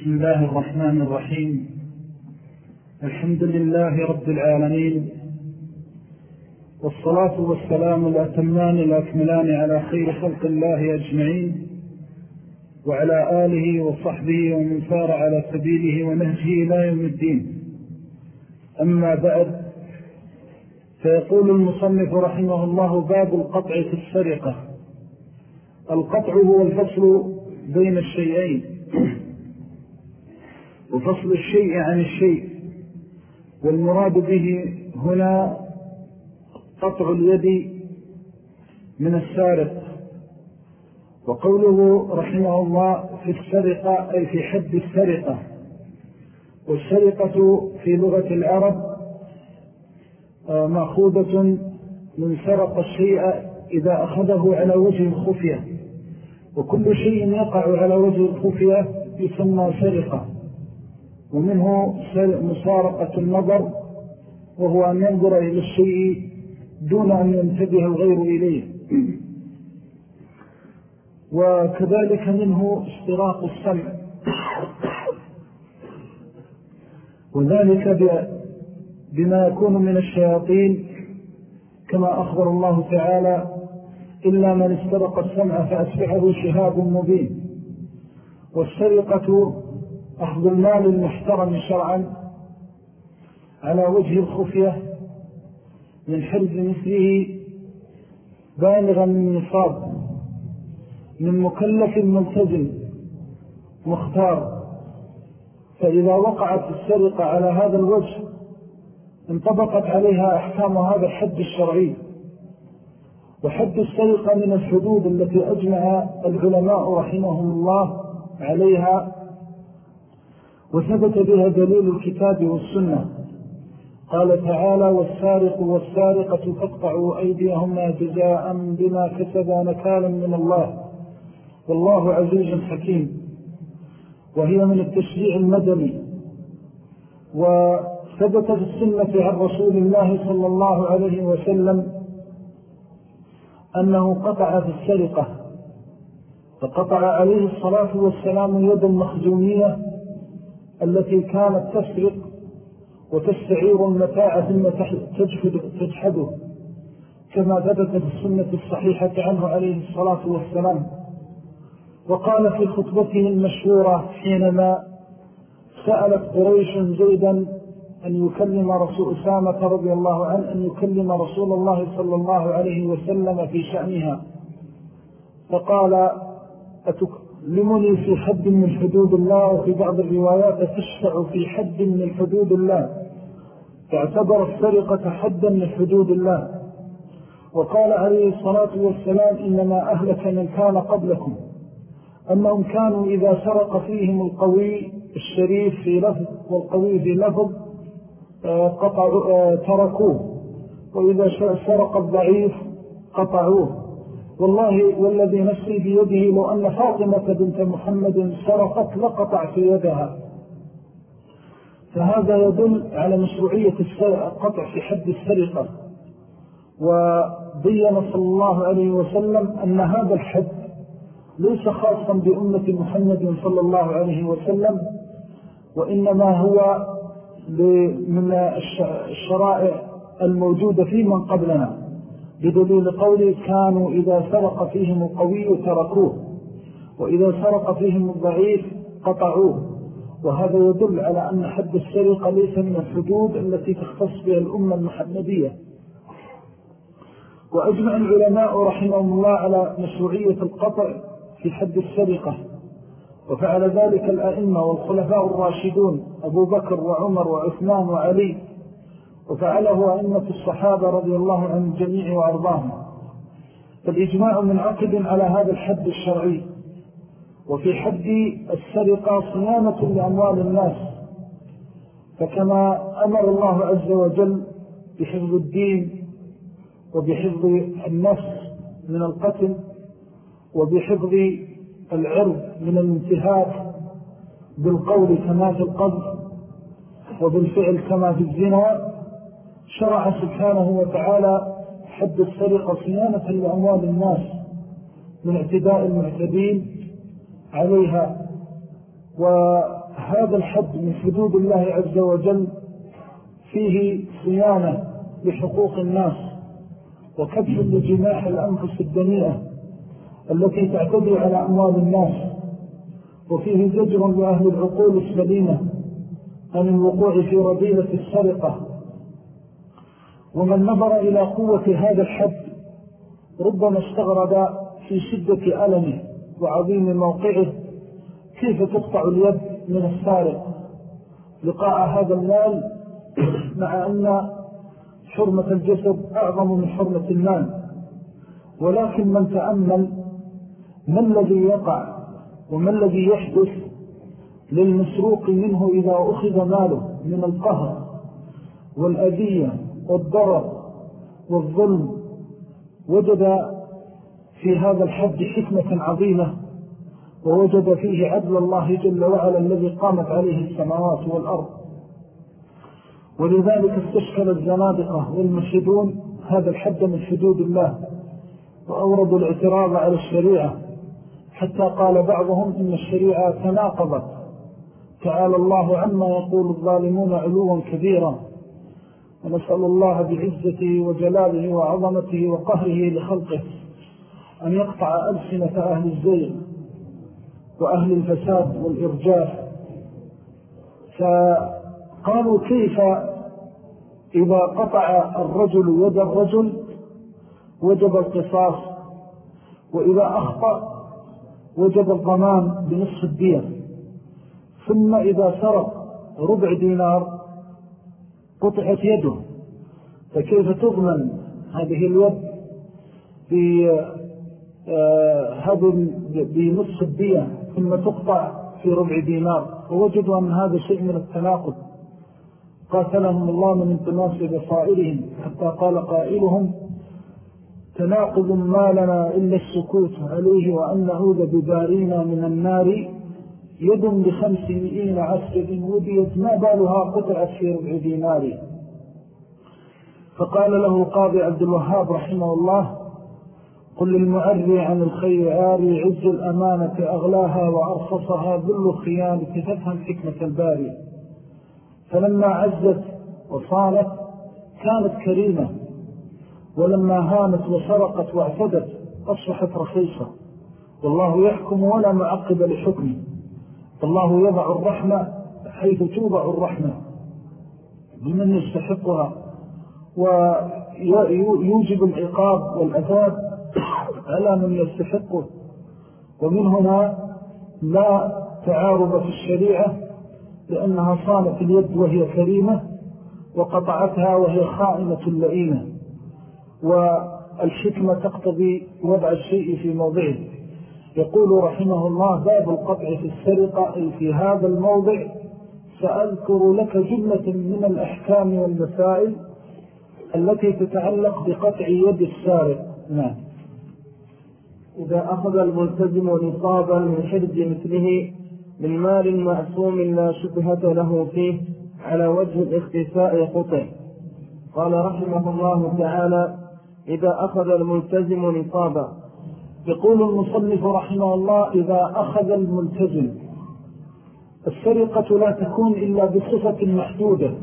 بسم الله الرحمن الرحيم. الحمد لله رب العالمين. والصلاة والسلام الأتمان الأكملان على خير خلق الله أجمعين وعلى آله وصحبه ومن سار على سبيله ونهجه إلى يوم الدين. أما بعد فيقول المصنف رحمه الله باب القطع في السرقة. القطع هو الفصل بين الشيئين. وفصل الشيء عن الشيء والمراد به هنا قطع اليد من السارق. وقوله رحمه الله في السرقة أي في حد السرقة والسرقة في لغة العرب آه، مأخوذة من سرق الشيء إذا أخذه على وجه الخفية. وكل شيء يقع على وجه الخفية يسمى سرقة. ومنه مسارقة النظر وهو أن ينظر إلى الشيء دون أن ينتبه الغير إليه. وكذلك منه استراق السمع. وذلك بما يكون من الشياطين كما أخبر الله تعالى إلا من استرق السمع فأسبحه شهاب مبين. والسرقة أخذ المال المحترم شرعا على وجه الخفية من حرز مثله بالغا من نصاب من مكلف ملتزم مختار. فإذا وقعت السرقة على هذا الوجه انطبقت عليها أحكام هذا الحد الشرعي. وحد السرقة من الحدود التي أجمع العلماء رحمهم الله عليها وثبت بها دليل الكتاب والسنة. قال تعالى والسارق والسارقة فاقطعوا أيديهما جزاء بما كسبا نكالا من الله. والله عزيز حكيم. وهي من التشريع المدني. وثبت في السنة عن رسول الله صلى الله عليه وسلم أنه قطع في السرقة. فقطع عليه الصلاة والسلام يد المخزومية التي كانت تسرق وتستعير المتاع ثم تجحده كما ثبت في السنة الصحيحة عنه عليه الصلاة والسلام. وقال في خطبته المشهورة حينما سألت قريش زيدا أن يكلم رسول أسامة رضي الله عنه أن يكلم رسول الله صلى الله عليه وسلم في شأنها. فقال أتكلمني في حد من حدود الله وفي بعض الروايات تشفع في حد من حدود الله. فاعتبر السرقة حدا من حدود الله. وقال عليه الصلاة والسلام إنما أهلك من كان قبلكم. أنهم كانوا إذا سرق فيهم القوي الشريف في لفظ والقوي في لفظ آه، قطعوا آه، تركوه. وإذا سرق الضعيف قطعوه. والله والذي نفسي بيده لو أن فاطمة بنت محمد سرقت لقطع في يدها. فهذا يدل على مشروعية القطع في حد السرقة. وبين صلى الله عليه وسلم أن هذا الحد ليس خاصا بأمة محمد صلى الله عليه وسلم وإنما هو من الشرائع الموجودة في من قبلنا. بدليل قوله كانوا إذا سرق فيهم القوي تركوه وإذا سرق فيهم الضعيف قطعوه. وهذا يدل على أن حد السرقة ليس من الحدود التي تختص بها الأمة المحمدية. وأجمع العلماء رحمهم الله على مشروعية القطع في حد السرقة. وفعل ذلك الأئمة والخلفاء الراشدون أبو بكر وعمر وعثمان وعلي وفعله أئمة الصحابة رضي الله عن الجميع وأرضاهم. فالإجماع منعقد على هذا الحد الشرعي وفي حد السرقة صيانة لأموال الناس. فكما أمر الله عز وجل بحفظ الدين وبحفظ النفس من القتل وبحفظ العرض من الانتهاك بالقول كما في القذف وبالفعل كما في الزنا شرع سبحانه وتعالى حد السرقة صيانة لأموال الناس من اعتداء المعتدين عليها. وهذا هذا الحد من حدود الله عز وجل فيه صيانة لحقوق الناس وكبش لجماح الأنفس الدنيئة التي تعتدي على أموال الناس. وفيه زجر لأهل العقول السليمة عن الوقوع في رضيلة السرقة ومن نظر إلى قوة هذا الحد ربما استغرب في شدة ألمه وعظيم موقعه كيف تقطع اليد من السارق؟ لقاء هذا المال مع أن حرمة الجسد أعظم من حرمة المال. ولكن من تأمل ما الذي يقع وما الذي يحدث للمسروق منه إذا أخذ ماله من القهر والأذية والضرر والظلم وجد في هذا الحد حكمة عظيمة ووجد فيه عدل الله جل وعلا الذي قامت عليه السماوات والأرض. ولذلك استشكل الزنادقة والمشهدون هذا الحد من حدود الله وأوردوا الاعتراض على الشريعة حتى قال بعضهم إن الشريعة تناقضت تعالى الله عما يقول الظالمون علوا كبيرا. ونسأل الله بعزته وجلاله وعظمته وقهره لخلقه أن يقطع ألسنة أهل الزيغ وأهل الفساد والإرجاف فقالوا كيف إذا قطع الرجل يد الرجل وجب القصاص وإذا أخطأ وجب الضمان بنصف الدية ثم إذا سرق ربع دينار قطعت يده. فكيف تضمن هذه اليد هذا بنصف الدية ثم تقطع في ربع دينار؟ ووجدوا أن هذا شيء من التناقض. قاتلهم الله من انتماس بصائرهم حتى قال قائلهم تناقض ما لنا إلا السكوت عليه وأن نعوذ ببارينا من النار يد بخمس مئين عسكر وديت ما بالها قطعت في ربع دينار فقال له قاضي عبد الوهاب رحمه الله قل للمعري عن الخير عاري عز الأمانة أغلاها وأرخصها ذل الخيانة تفهم حكمة الباري. فلما عزت وصالت كانت كريمة ولما هانت وسرقت واعتدت أصبحت رخيصة. والله يحكم ولا معقب لحكمه. الله يضع الرحمة حيث توضع الرحمة. بمن يستحقها. ويوجب العقاب والعذاب على من يستحقه. ومن هنا لا تعارض في الشريعة لأنها صانت اليد وهي كريمة وقطعتها وهي خائمة لئيمة. والحكمة تقتضي وضع الشيء في موضعه. يقول رحمه الله باب القطع في السرقة أي في هذا الموضع. سأذكر لك جملة من الأحكام والمسائل التي تتعلق بقطع يد السارق. نعم. إذا أخذ الملتزم نصابا من حرز مثله من مال معصوم لا شبهة له فيه على وجه الاختفاء قطع قال رحمه الله تعالى إذا أخذ الملتزم نصابا يقول المصنف رحمه الله إذا أخذ الملتزم السرقة لا تكون إلا بصفة محدودة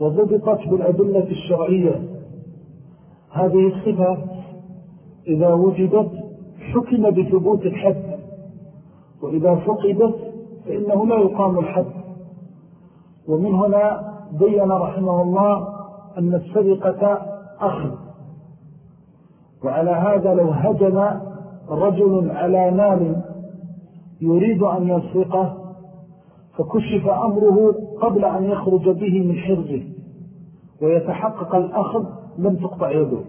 وضبطت بالأدلة الشرعية. هذه الصفة إذا وجدت حكم بثبوت الحد وإذا فقدت فإنه لا يقام الحد. ومن هنا بيّن رحمه الله أن السرقة أخذ. وعلى هذا لو هجم رجل على مال يريد أن يسرقه فكشف أمره قبل أن يخرج به من حرزه ويتحقق الأخذ لم تقطع يده.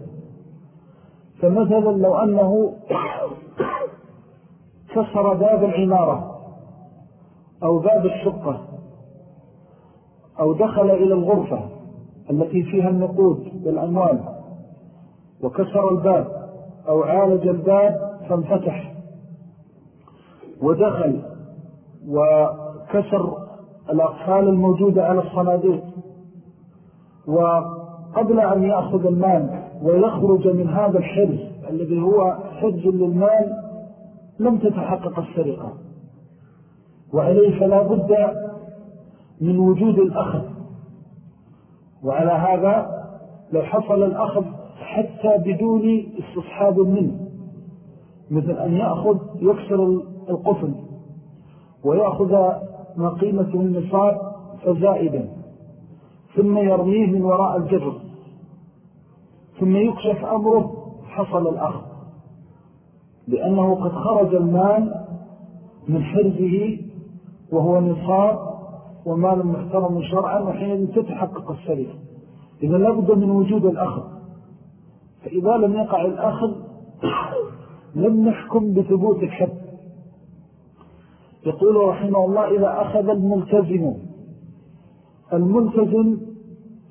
فمثلا لو أنه كسر باب العمارة أو باب الشقة أو دخل إلى الغرفة التي فيها النقود والأموال وكسر الباب أو عالج الباب فانفتح. ودخل وكسر الأقفال الموجودة على الصناديق. وقبل أن يأخذ المال ويخرج من هذا الحرز الذي هو حرز للمال لم تتحقق السرقة. وعليه فلا بد من وجود الأخذ. وعلى هذا لو حصل الأخذ حتى بدون استصحاب منه. مثل أن يأخذ يكسر القفل ويأخذ ما قيمته النصاب فزائدا ثم يرميه من وراء الجبر ثم يكشف أمره حصل الأخذ لأنه قد خرج المال من حرزه وهو نصاب ومال محترم شرعا وحين تتحقق السريع إذا لابد من وجود الأخذ. فإذا لم يقع الأخذ لم نحكم بثبوت الحد. يقول رحمه الله إذا أخذ الملتزم الملتزم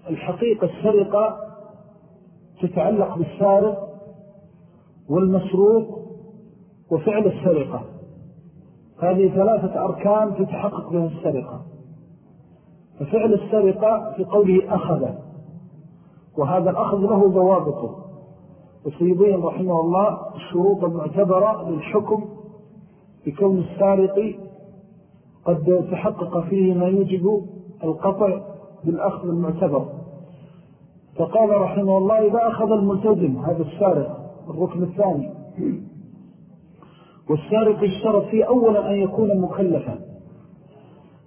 الحقيقة السرقة تتعلق بالسارق والمسروق وفعل السرقة. هذه ثلاثة أركان تتحقق بها السرقة. ففعل السرقة في قوله أخذ وهذا الأخذ له ضوابطه. وسيبين رحمه الله الشروط المعتبرة للحكم بكون السارق قد تحقق فيه ما يجب القطع بالأخذ المعتبر. فقال رحمه الله إذا أخذ الملتزم هذا السارق الركن الثاني. والسارق اشترط فيه أولا أن يكون مكلفا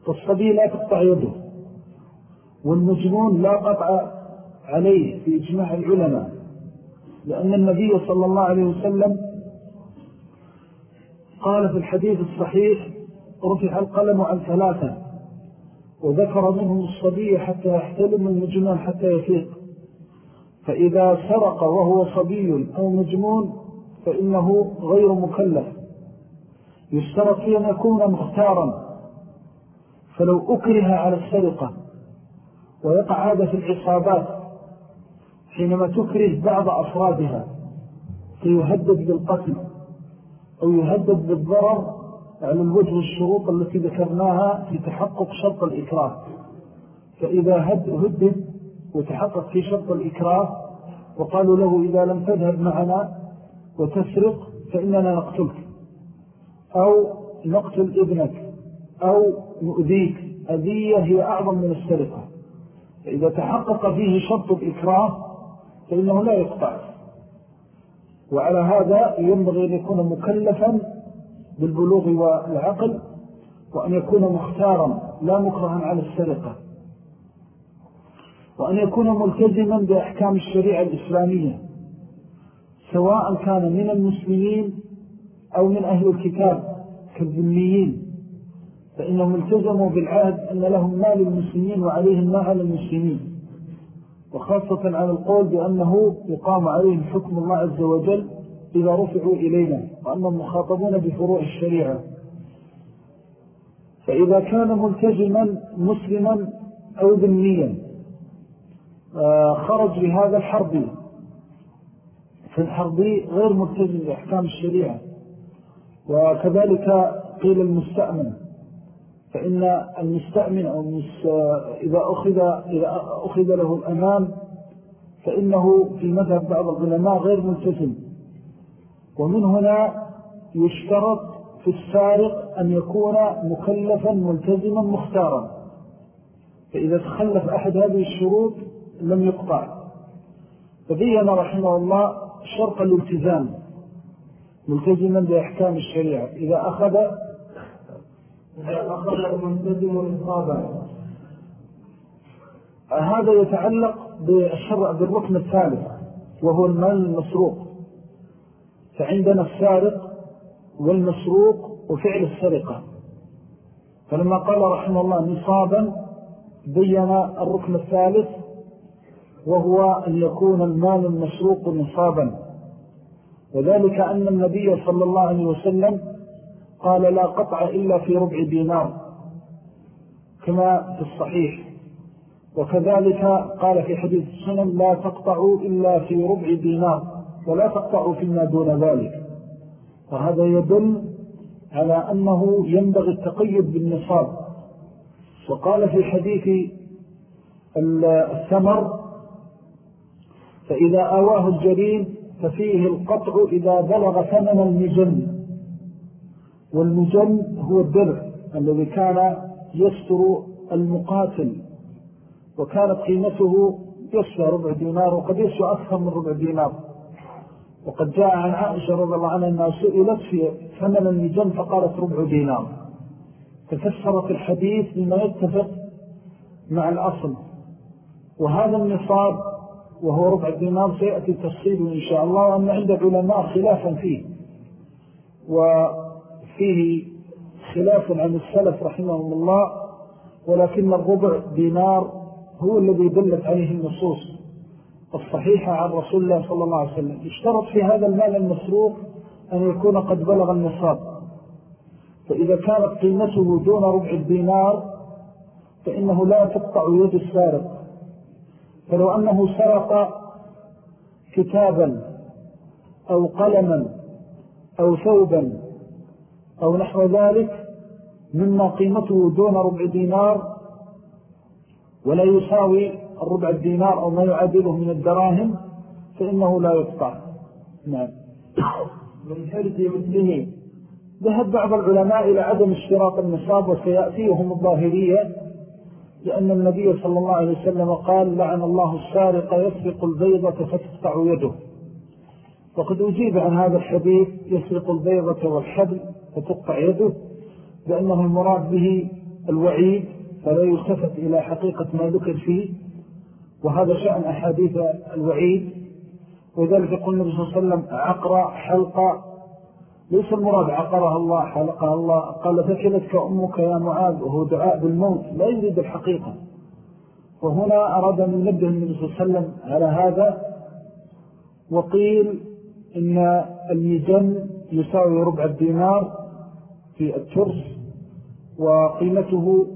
فالصبي لا تقطع يده والمجنون لا قطع عليه في إجماع العلماء. لأن النبي صلى الله عليه وسلم قال في الحديث الصحيح رفع القلم عن ثلاثة وذكر منهم الصبي حتى يحتلم المجنون حتى يفيق. فإذا سرق وهو صبي أو مجنون فإنه غير مكلف. يشترط فيه أن يكون مختارا. فلو أكره على السرقة ويقع هذا في العصابات حينما تكره بعض أفرادها فيهدد بالقتل أو يهدد بالضرر على الوجه الشروط التي ذكرناها في تحقق شرط الإكراه. فإذا هدد وتحقق في شرط الإكراه وقالوا له إذا لم تذهب معنا وتسرق فإننا نقتلك أو نقتل ابنك أو نؤذيك. أذية هي أعظم من السرقة. فإذا تحقق فيه شرط الإكراه فإنه لا يقطع. وعلى هذا ينبغي أن يكون مكلفا بالبلوغ والعقل وأن يكون مختارا لا مكرها على السرقة. وأن يكون ملتزما بأحكام الشريعة الإسلامية سواء كان من المسلمين أو من أهل الكتاب كالذميين. فإنهم التزموا بالعهد أن لهم مال المسلمين وعليهم ما على المسلمين. وخاصة على القول بأنه يقام عليهم حكم الله عز وجل إذا رفعوا إلينا وأنهم مخاطبون بفروع الشريعة. فإذا كان ملتزما مسلما أو ذنيا آه، خرج لهذا الحربي فالحربي غير ملتزم بأحكام الشريعة. وكذلك قيل المستأمن. فإن المستأمن أو إذا أخذ, إذا أخذ له الأمان فإنه في مذهب بعض العلماء غير ملتزم ومن هنا يشترط في السارق أن يكون مكلفا ملتزما مختارا. فإذا تخلف أحد هذه الشروط لم يقطع. فبين رحمه الله شرط الالتزام ملتزما بأحكام الشريعة. إذا أخذ أخذ هذا يتعلق بالشرع بالركن الثالث وهو المال المسروق. فعندنا السارق والمسروق وفعل السرقة. فلما قال رحمه الله نصابا بين الركن الثالث وهو أن يكون المال المسروق نصابا. وذلك أن النبي صلى الله عليه وسلم قال لا قطع إلا في ربع دينار كما في الصحيح. وكذلك قال في حديث السنن لا تقطعوا إلا في ربع دينار ولا تقطعوا فيما دون ذلك. وهذا يدل على أنه ينبغي التقيد بالنصاب. وقال في حديث الثمر فإذا آواه الجريم ففيه القطع إذا بلغ ثمن المجن. والمجن هو الدرع الذي كان يستر المقاتل وكانت قيمته يسوى ربع دينار وقد يسوى أكثر من ربع دينار. وقد جاء عن عائشة رضي الله عنها أنها سئلت في ثمن المجن فقالت ربع دينار. تفسرت الحديث بما يتفق مع الأصل. وهذا النصاب وهو ربع دينار سيأتي تفصيله إن شاء الله وأن عند علماء خلافا فيه. وفيه خلاف عن السلف رحمهم الله ولكن الربع دينار هو الذي دلت عليه النصوص الصحيحة عن رسول الله صلى الله عليه وسلم. اشترط في هذا المال المسروق أن يكون قد بلغ النصاب. فإذا كانت قيمته دون ربع الدينار فإنه لا تقطع يد السارق. فلو أنه سرق كتابا أو قلما أو ثوبا أو نحو ذلك مما قيمته دون ربع دينار ولا يساوي الربع الدينار أو ما يعادله من الدراهم فإنه لا يقطع. نعم. من حرز مثله. ذهب بعض العلماء إلى عدم اشتراط النصاب وسيأتيهم الظاهرية لأن النبي صلى الله عليه وسلم قال لعن الله السارق يسرق البيضة فتقطع يده. وقد أجيب عن هذا الحديث يسرق البيضة والحبل فتقطع يده لأنه المراد به الوعيد فلا يلتفت إلى حقيقة ما ذكر فيه وهذا شأن أحاديث الوعيد. وذلك النبي صلى الله عليه وسلم عقر حلقة. ليس المراد عقرها الله حلقها الله. قال فكلتك أمك يا معاذ وهو دعاء بالموت لا يريد الحقيقة. وهنا أراد أن ينبه النبي صلى الله عليه وسلم على هذا وقيل إن الميزان يساوي ربع الدينار في الترس وقيمته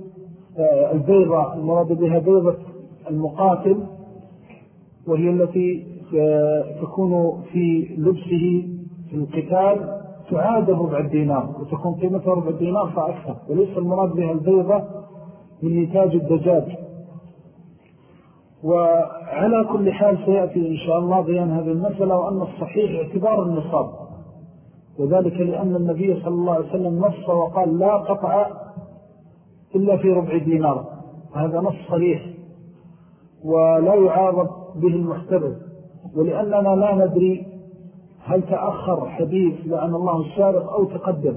آه، البيضة المراد بها بيضة المقاتل وهي التي آه، تكون في لبسه في القتال تعاد ربع الدينار وتكون قيمتها ربع الدينار فأكثر وليس المراد بها البيضة من نتاج الدجاج. وعلى كل حال سيأتي إن شاء الله بيان هذه المسألة وأن الصحيح اعتبار النصاب. وذلك لأن النبي صلى الله عليه وسلم نص وقال لا قطع إلا في ربع دينار. هذا نص صريح ولا يعارض به المحترف ولأننا لا ندري هل تأخر حديث لعن الله السارق أو تقدم.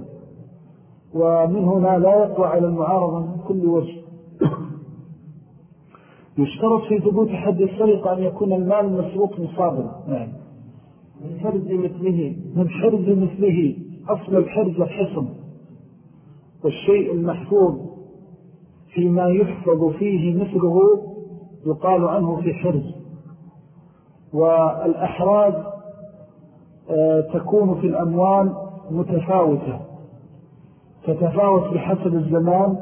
ومن هنا لا يقوى على المعارضة من كل وجه. يشترط في ثبوت حد السرقة أن يكون المال المسروق نصابا نعم. من حرز مثله من حرز مثله أصل الحرز الحصن والشيء المحفوظ فيما يحفظ فيه مثله يقال عنه في حرز. والأحراز آه، تكون في الأموال متفاوتة. تتفاوت بحسب الزمان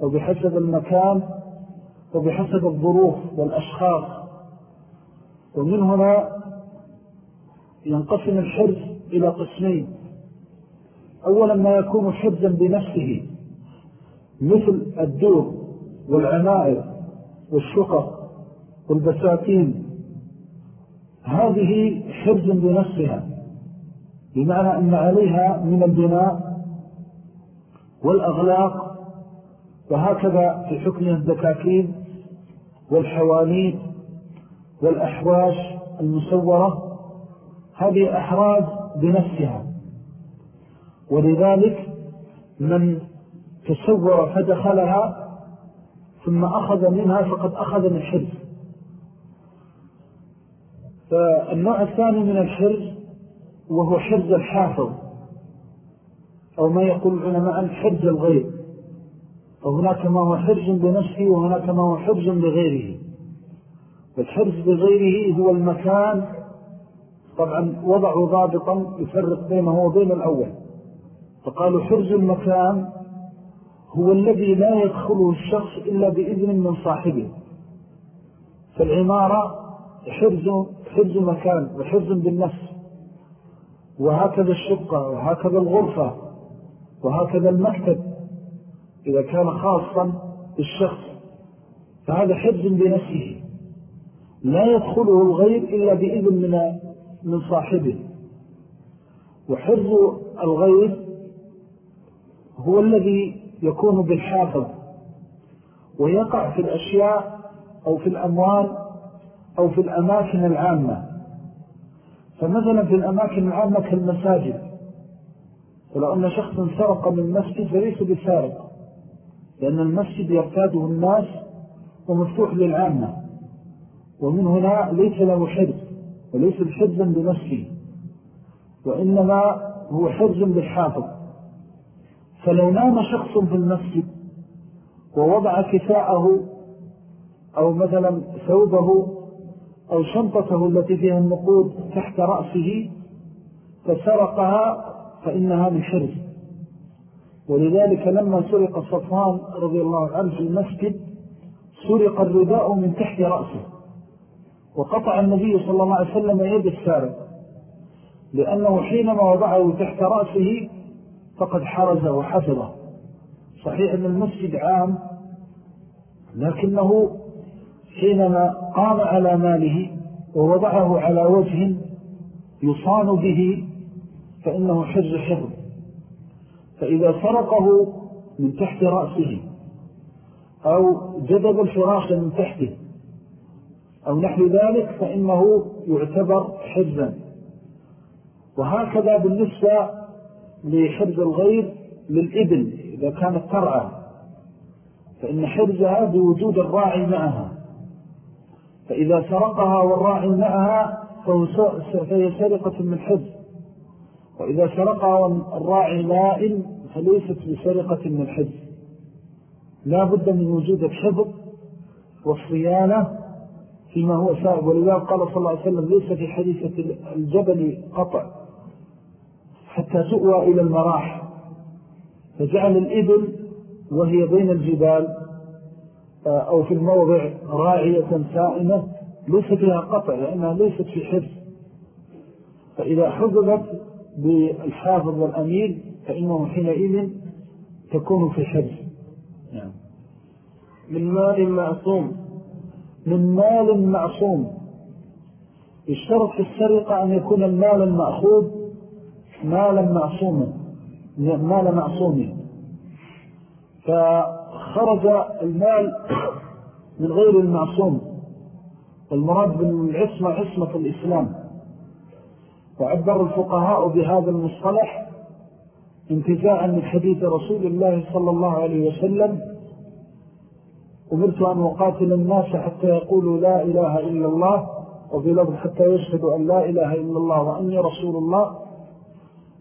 وبحسب المكان وبحسب الظروف والأشخاص. ومن هنا ينقسم الحرز إلى قسمين. أولا ما يكون حرزا بنفسه مثل الدور والعنائر والشقق والبساتين. هذه حرز بنفسها بمعنى أن عليها من البناء والأغلاق وهكذا في حكم الدكاكين والحوانيت والأحواش المسورة. هذه أحراز بنفسها. ولذلك من تسور فدخلها ثم أخذ منها فقد أخذ من حرز. فالنوع الثاني من الحرز وهو حرز الحافظ أو ما يقول العلماء حرز الغير. فهناك ما هو حرز بنفسه وهناك ما هو حرز بغيره والحرز بغيره هو المكان طبعا وضعوا ضابطا يفرق بينه وبين الأول. فقالوا حرز المكان هو الذي لا يدخله الشخص إلا بإذن من صاحبه. فالعمارة حرز, حرز مكان وحرز بالنفس. وهكذا الشقة وهكذا الغرفة وهكذا المكتب إذا كان خاصا بالشخص. فهذا حرز بنفسه. لا يدخله الغير إلا بإذن من, من صاحبه. وحرز الغير هو الذي يكون بالحافظ. ويقع في الأشياء أو في الأموال أو في الأماكن العامة. فمثلا في الأماكن العامة كالمساجد. ولو أن شخص سرق من مسجد فليس بسارق. لأن المسجد يرتاده الناس ومفتوح للعامة. ومن هنا ليس له حرز وليس بحرزا بنفسه وإنما هو حرز بالحافظ فلو نام شخص في المسجد ووضع كفاءه أو مثلا ثوبه أو شنطته التي فيها النقود تحت رأسه فسرقها فإنها من حرز ولذلك لما سرق صفان رضي الله عنه في المسجد سرق الرداء من تحت رأسه. وقطع النبي صلى الله عليه وسلم يد السارق. لأنه حينما وضعه تحت رأسه فقد حرز وحفظه. صحيح أن المسجد عام لكنه حينما قام على ماله ووضعه على وجه يصان به فإنه حرز حفظ فإذا سرقه من تحت رأسه أو جذب الفراش من تحته أو نحو ذلك فإنه يعتبر حرزا. وهكذا بالنسبة لحرز الغير للإبل إذا كانت ترعى فإن حرزها بوجود الراعي معها. فإذا سرقها والراعي معها فهي سرقة من حرز. وإذا سرقها الراعي لائم فليست بسرقة من حرز. لا بد من وجود الحفظ والصيانة فيما هو سائب ولذلك قال صلى الله عليه وسلم ليس في حديثة الجبل قطع حتى تؤوى إلى المراح. فجعل الإبل وهي بين الجبال آه، أو في الموضع راعية سائمة ليس فيها قطع لأنها ليست في حرز فإذا حفظت بالحافظ والأمير فإنه حينئذ تكون في حرز يعني من مال معصوم من مال معصوم. اشترط في السرقة أن يكون المال المأخوذ مالا معصوما مال معصوم. فخرج المال من غير المعصوم. والمراد بالعصمة عصمة الإسلام. وعبر الفقهاء بهذا المصطلح انتزاعا من حديث رسول الله صلى الله عليه وسلم أمرت أن أقاتل الناس حتى يقولوا لا إله إلا الله وفي لفظ حتى يشهدوا أن لا إله إلا الله وأني رسول الله.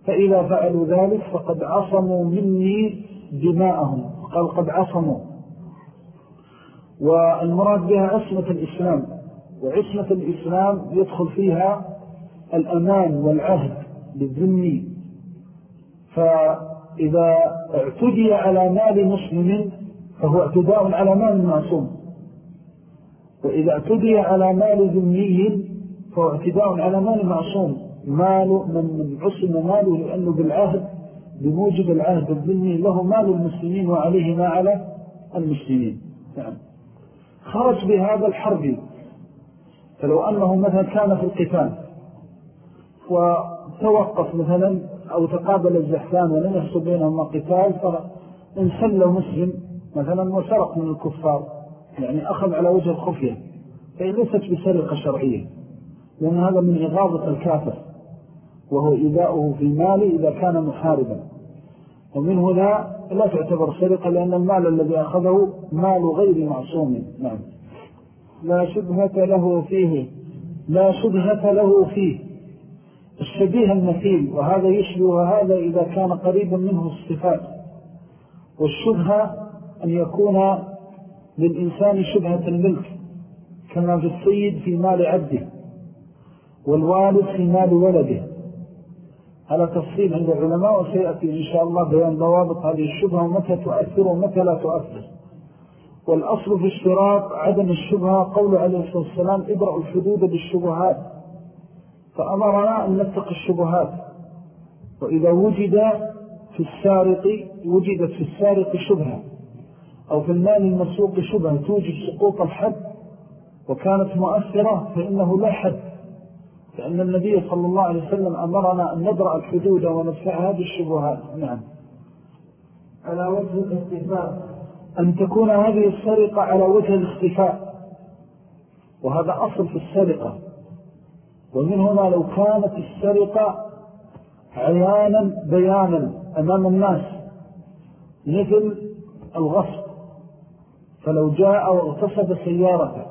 فإذا فعلوا ذلك فقد عصموا مني دماءهم قال قد عصموا. والمراد بها عصمة الإسلام وعصمة الإسلام يدخل فيها الأمان والعهد بالذني فإذا اعتدي على مال مسلم فهو اعتداء على مال معصوم. وإذا اعتدي على مال ذني فهو اعتداء على مال معصوم. مال من عصم ماله لأنه بالعهد بموجب العهد الذني له مال المسلمين وعليه ما على المسلمين. يعني خرج بهذا الحرب. فلو أنه مثلا كان في القتال وتوقف مثلا أو تقابل الزحفان ولم يحصل بينهما قتال فإن سل مسلم مثلا وسرق من الكفار يعني أخذ على وجه الخفية فإن ليست بسرقة شرعية لأن هذا من إغاظة الكافر وهو إذاؤه في المال إذا كان محاربا. ومن هنا لا تعتبر سرقة لأن المال الذي أخذه مال غير معصوم. نعم. لا شبهة له فيه. لا شبهة له فيه. الشبيه المثيل وهذا يشبه هذا إذا كان قريبا منه الصفات. والشبهة أن يكون للإنسان شبهة الملك كما في السيد في مال عبده والوالد في مال ولده. على تفصيل عند العلماء وسيأتي إن شاء الله بيان ضوابط هذه الشبهة ومتى تؤثر ومتى لا تؤثر. والأصل في اشتراط عدم الشبهة قول عليه الصلاة والسلام ابرأوا الحدود بالشبهات فأمرنا أن نتق الشبهات. وإذا وجد في السارق وجدت في السارق شبهة. أو في المال المسوق شبهة توجد سقوط الحد وكانت مؤثرة فإنه لا حد. لأن النبي صلى الله عليه وسلم أمرنا أن نبرأ الحدود وندفع هذه الشبهات. نعم. على وجه الاختفاء. أن تكون هذه السرقة على وجه الاختفاء. وهذا أصل في السرقة. ومن هنا لو كانت السرقة عيانا بيانا أمام الناس مثل الغصب. فلو جاء واغتصب سيارته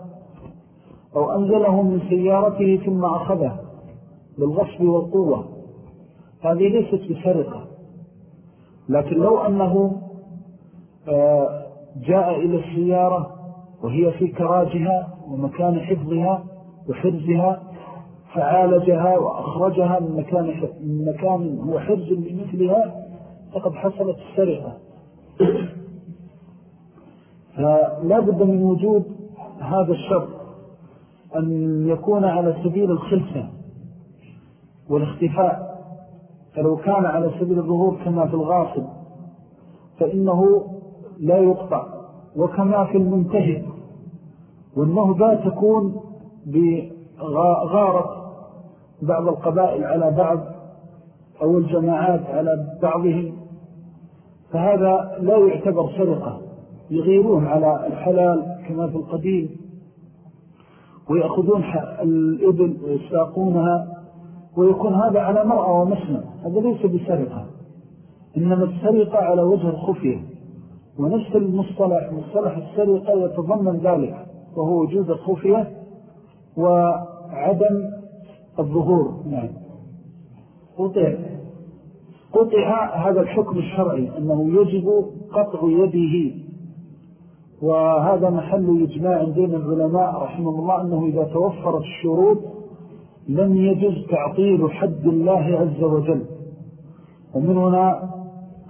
أو أنزله من سيارته ثم أخذه بالغصب والقوة هذه ليست بسرقة. لكن لو أنه آه، جاء إلى السيارة وهي في كراجها ومكان حفظها وحرزها فعالجها وأخرجها من مكان, من مكان هو حرز بمثلها فقد حصلت السرقة. فلا بد من وجود هذا الشر أن يكون على سبيل الخلفة والاختفاء. فلو كان على سبيل الظهور كما في الغاصب فإنه لا يقطع. وكما في المنتهب والنهبة تكون بغارة بعض القبائل على بعض أو الجماعات على بعضهم. فهذا لا يعتبر سرقة. يغيرون على الحلال كما في القديم ويأخذون الإبل ويساقونها ويكون هذا على مرأة ومسلم. هذا ليس بسرقة إنما السرقة على وجه الخفية. ونفس المصطلح مصطلح السرقة يتضمن ذلك وهو وجود الخفية وعدم الظهور. نعم. قطع قطع هذا الحكم الشرعي أنه يجب قطع يده وهذا محل إجماع بين العلماء رحمه الله أنه إذا توفرت الشروط لم يجز تعطيل حد الله عز وجل. ومن هنا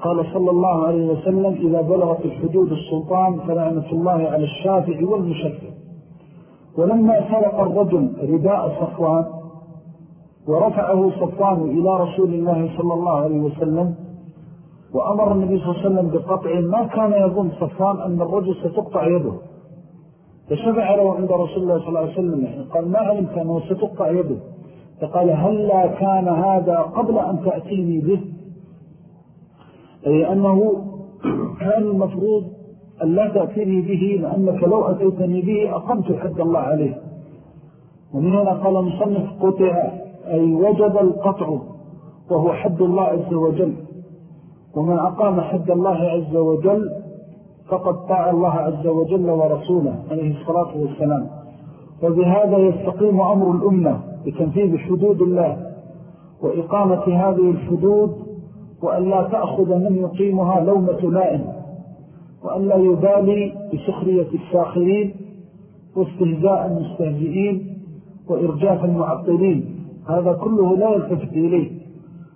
قال صلى الله عليه وسلم إذا بلغت الحدود السلطان فلعنة الله على الشافع والمشفع ولما سرق الرجل رداء صفوان ورفعه صفوان إلى رسول الله صلى الله عليه وسلم وأمر النبي صلى الله عليه وسلم بقطع ما كان يظن صفوان أن الرجل ستقطع يده. فشفع له عند رسول الله صلى الله عليه وسلم يعني قال ما علمت أنه ستقطع يده. فقال هل لا كان هذا قبل أن تأتيني به؟ أي أنه كان المفروض أن لا تأتيني به لأنك لو أتيتني به أقمت حد الله عليه. ومن هنا قال مصنف قطع أي وجب القطع وهو حد الله عز وجل. ومن أقام حد الله عز وجل فقد طاع الله عز وجل ورسوله عليه الصلاة والسلام. وبهذا يستقيم أمر الأمة بتنفيذ حدود الله وإقامة هذه الحدود وأن لا تأخذ من يقيمها لومة لائم وأن لا يبالي بسخرية الساخرين واستهزاء المستهزئين وإرجاف المعطلين. هذا كله لا يلتفت إليه.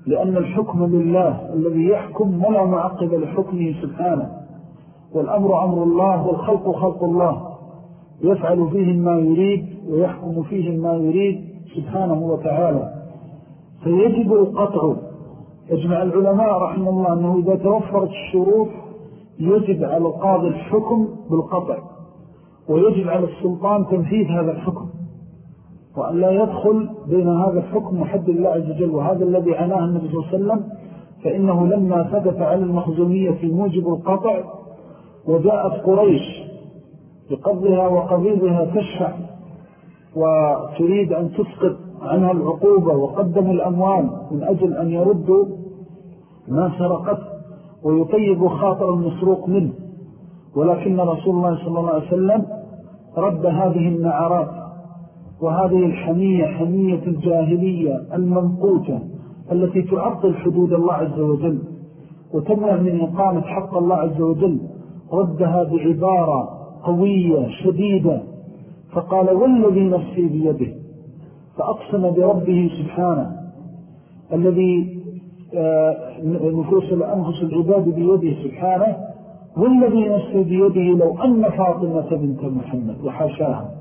لأن الحكم لله الذي يحكم ولا معقب لحكمه سبحانه. والأمر أمر الله والخلق خلق الله. يفعل فيهم ما يريد ويحكم فيهم ما يريد سبحانه وتعالى. فيجب القطع. يجمع العلماء رحمه الله أنه إذا توفرت الشروط يجب على القاضي الحكم بالقطع. ويجب على السلطان تنفيذ هذا الحكم. وأن لا يدخل بين هذا الحكم وحد الله عز وجل وهذا الذي عناه النبي صلى الله عليه وسلم فإنه لما ثبت على المخزومية في موجب القطع وجاءت قريش بقبضها وقبيضها تشفع وتريد أن تسقط عنها العقوبة وقدموا الأموال من أجل أن يردوا ما سرقت ويطيب خاطر المسروق منه. ولكن رسول الله صلى الله عليه وسلم رد هذه النعرات وهذه الحمية حمية الجاهلية المنقوتة التي تعطل حدود الله عز وجل وتمنع من إقامة حق الله عز وجل ردها بعبارة قوية شديدة فقال والذي نفسي بيده فأقسم بربه سبحانه الذي آه، نفوس الأنفس العباد بيده سبحانه والذي نفسي بيده لو أن فاطمة بنت محمد وحاشاها.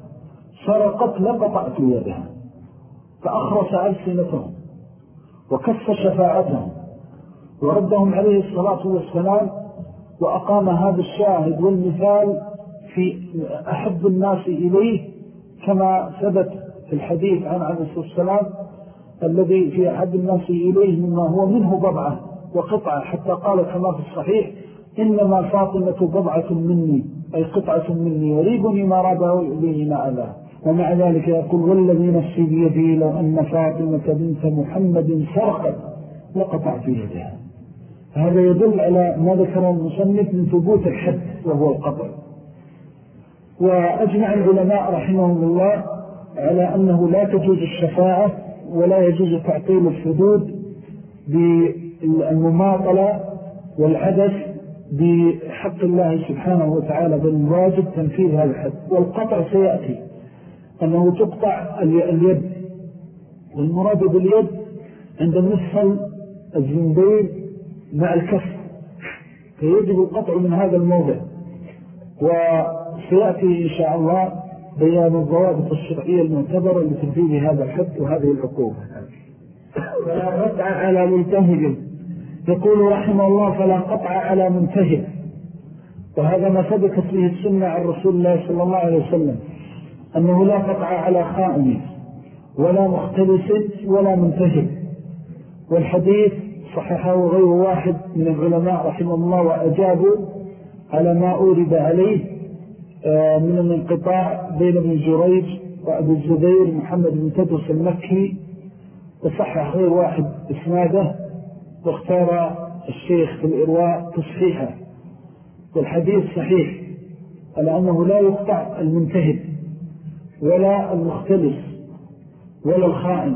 سرقت لقطعت يدها فأخرس ألسنتهم وكف شفاعتهم وردهم عليه الصلاة والسلام وأقام هذا الشاهد والمثال في أحب الناس إليه كما ثبت في الحديث عن عليه الصلاة والسلام الذي في أحب الناس إليه مما هو منه ضبعة وقطعة حتى قال كما في الصحيح إنما فاطمة بضعة مني أي قطعة مني يريبني ما رابه ويؤذيني ما أذاه ومع ذلك يقول والذي نفسي بيدي لو أن فاطمة بنت محمد سرقت لقطع في يدها. هذا يدل على ما ذكر المصنف من ثبوت الحد وهو القطع وأجمع العلماء رحمهم الله على أنه لا تجوز الشفاعة ولا يجوز تعطيل الحدود بالمماطلة والعدس بحق الله سبحانه وتعالى بل تنفيذ هذا الحد والقطع سيأتي. أنه تقطع اليد. والمراد باليد عند مفصل الزنبيل مع الكف. فيجب القطع من هذا الموضع. وسيأتي إن شاء الله بيان الضوابط الشرعية المعتبرة لتنفيذ هذا الحد وهذه العقوبة فلا قطع على منتهب يقول رحمه الله فلا قطع على منتهب وهذا ما ثبتت به السنة عن رسول الله صلى الله عليه وسلم. أنه لا قطع على خائن ولا مختلس ولا منتهب والحديث صححه غير واحد من العلماء رحمه الله وأجابوا على ما أورد عليه آه، من الانقطاع بين ابن جريج وأبو الزبير محمد بن تدرس المكي وصحح غير واحد إسناده واختار الشيخ في الإرواء تصحيحه. والحديث صحيح على أنه لا يقطع المنتهب ولا المختلف ولا الخائن.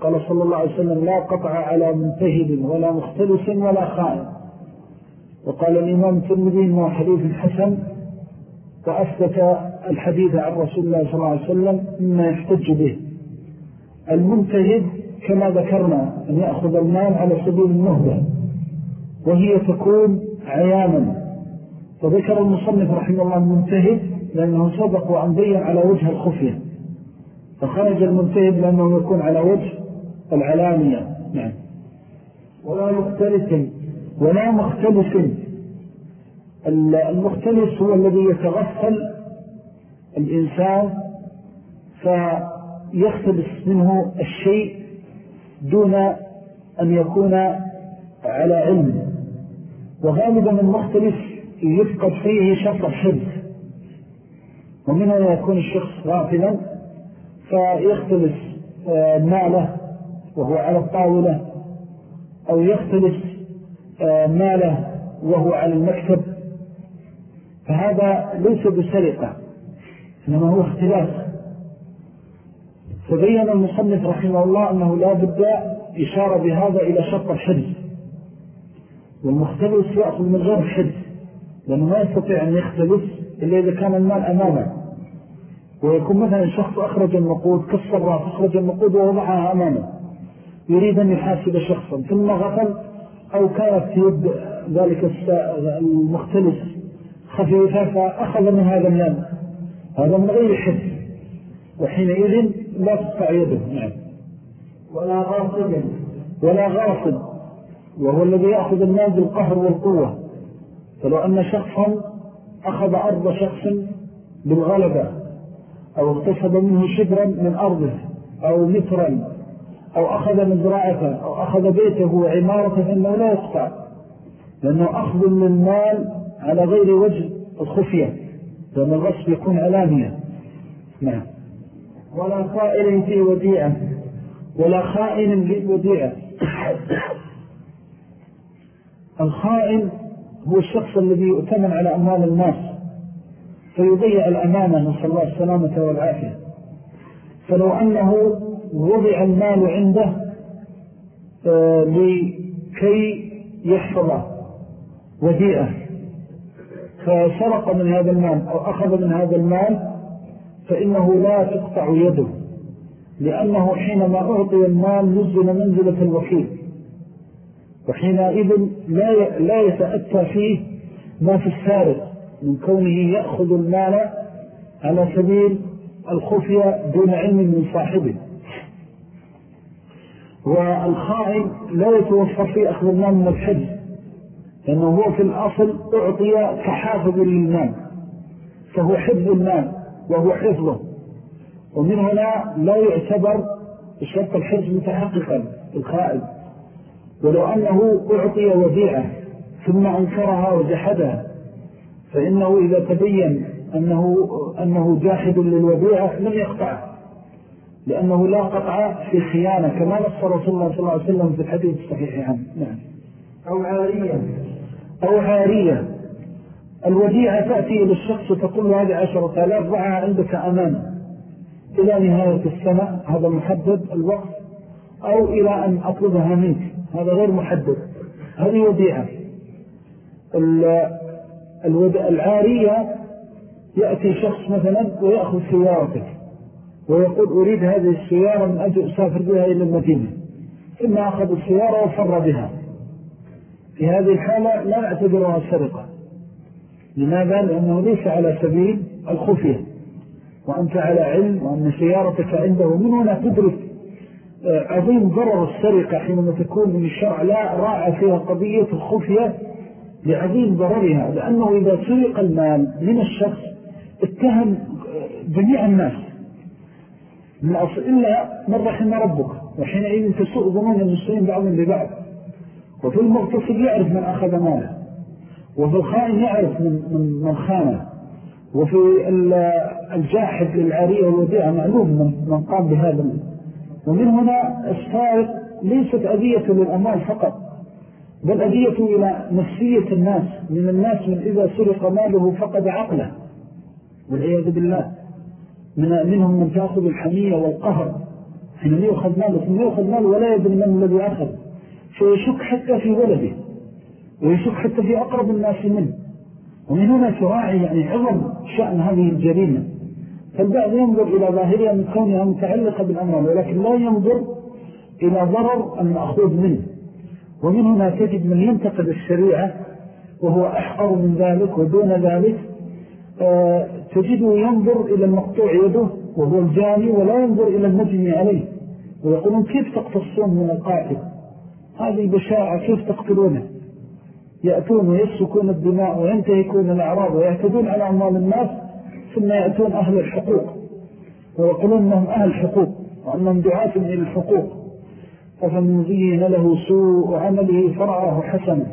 قال صلى الله عليه وسلم لا قطع على منتهب ولا مختلف ولا خائن. وقال الإمام الترمذي أنه حديث حسن وأثبت الحديث عن رسول الله صلى الله عليه وسلم مما يحتج به. المنتهب كما ذكرنا أن يأخذ المال على سبيل النهبة وهي تكون عيانا. وذكر المصنف رحمه الله المنتهب لأنه سبق وأن بين على وجه الخفية. فخرج المنتهب لأنه يكون على وجه العلانية. نعم. ولا مختلف. ولا مختلف. المختلف هو الذي يتغفل الإنسان فيختلف منه الشيء دون أن يكون على علم. وغالبا المختلف يفقد فيه شرط الحفظ ومن هنا يكون الشخص غافلا فيختلف آه، ماله وهو على الطاولة أو يختلف آه، ماله وهو على المكتب. فهذا ليس بسرقة إنما هو اختلاف. فبين المصنف رحمه الله أنه لا بد إشارة بهذا إلى شرط الحد والمختلف يأخذ من غير الحد لأنه ما يستطيع أن يختلف إلا إذا كان المال أمامه ويكون مثلا شخص أخرج النقود كالصراف أخرج النقود ووضعها أمامه. يريد أن يحاسب شخصا ثم غفل أو كانت يد ذلك المختلف خفيفة فأخذ من هذا المال. هذا من غير حد. وحينئذ لا تقطع يده. نعم. ولا غاصب. ولا غاصب. وهو الذي يأخذ المال بالقهر والقوة. فلو أن شخصا أخذ أرض شخص بالغلبة أو اغتصب منه شبرا من أرضه أو مترا أو أخذ مزرعته أو أخذ بيته وعمارته فإنه لا يقطع لأنه أخذ من المال على غير وجه الخفية لأن الغصب يكون علانية. نعم. ولا خائن في وديعة ولا خائن في وديعة. الخائن هو الشخص الذي يؤتمن على أموال الناس فيضيع الأمانة نسأل الله السلامة والعافية. فلو أنه وضع المال عنده آه، لكي يحفظه وديعة فسرق من هذا المال أو أخذ من هذا المال فإنه لا تقطع يده لأنه حينما أعطي المال نزل منزلة الوكيل. وحينئذ لا لا يتأتى فيه ما في السارق من كونه يأخذ المال على سبيل الخفية دون علم من صاحبه. والخائن لا يتوفر في أخذ المال من الحج لأنه هو في الأصل أعطي كحافظ للمال فهو حفظ المال وهو حفظه. ومن هنا لا يعتبر الشرط الحفظ متحققا الخائن. ولو أنه أعطي وديعة ثم أنكرها وجحدها فإنه إذا تبين أنه, أنه جاحد للوديعة لم يقطعه لأنه لا قطع في خيانة كما نص رسول الله صلى الله عليه وسلم في الحديث الصحيح عنه. نعم. أو عارية. أو عارية. الوديعة تأتي إلى الشخص وتقول له هذه عشرة آلاف ضعها عندك أمانة إلى نهاية السنة هذا محدد الوقت. أو إلى أن أطلبها منك. هذا غير محدد. هذه وديعة. العارية يأتي شخص مثلا ويأخذ سيارتك ويقول أريد هذه السيارة من أجل أسافر بها إلى المدينة. ثم أخذ السيارة وفر بها. في هذه الحالة لا نعتبرها سرقة. لماذا؟ لأنه ليس على سبيل الخفية. وأنت على علم وأن سيارتك عنده من هنا تدرك عظيم ضرر السرقة حينما تكون من الشرع لا راعى فيها قضية الخفية لعظيم ضررها لأنه إذا سرق المال من الشخص اتهم جميع الناس. من أصل إلا من رحم ربك وحينئذ تسوء ظنون المسلمين بعضهم ببعض. وفي المغتصب يعرف من أخذ ماله وفي الخائن يعرف من, من, من خانه وفي الجاحد للعارية والوديعة معلوم من, من قام بهذا ومن هنا السارق ليست أذية للأموال فقط بل أذية إلى نفسية الناس من الناس من إذا سرق ماله فقد عقله. والعياذ بالله من منهم من تأخذ الحمية والقهر حين يأخذ ماله ثم يأخذ ماله ولا يدري من الذي أخذ فيشك حتى في ولده ويشك حتى في أقرب الناس منه. ومن هنا تراعي يعني عظم شأن هذه الجريمة. فالبعض ينظر إلى ظاهرها من كونها متعلقة بالأمر ولكن لا ينظر إلى ضرر المأخوذ منه. ومن هنا تجد من ينتقد الشريعة وهو أحقر من ذلك ودون ذلك آه، تجده ينظر إلى المقطوع يده وهو الجاني ولا ينظر إلى المجني عليه. ويقولون كيف تقتصون من القاتل؟ هذه بشاعة كيف تقتلونه؟ يأتون ويسكون الدماء وينتهكون الأعراض ويعتدون على أموال الناس ثم يأتون أهل الحقوق. ويقولون أنهم أهل حقوق وأنهم دعاة إلى الحقوق. فمن زين له سوء عمله فرعه حسنا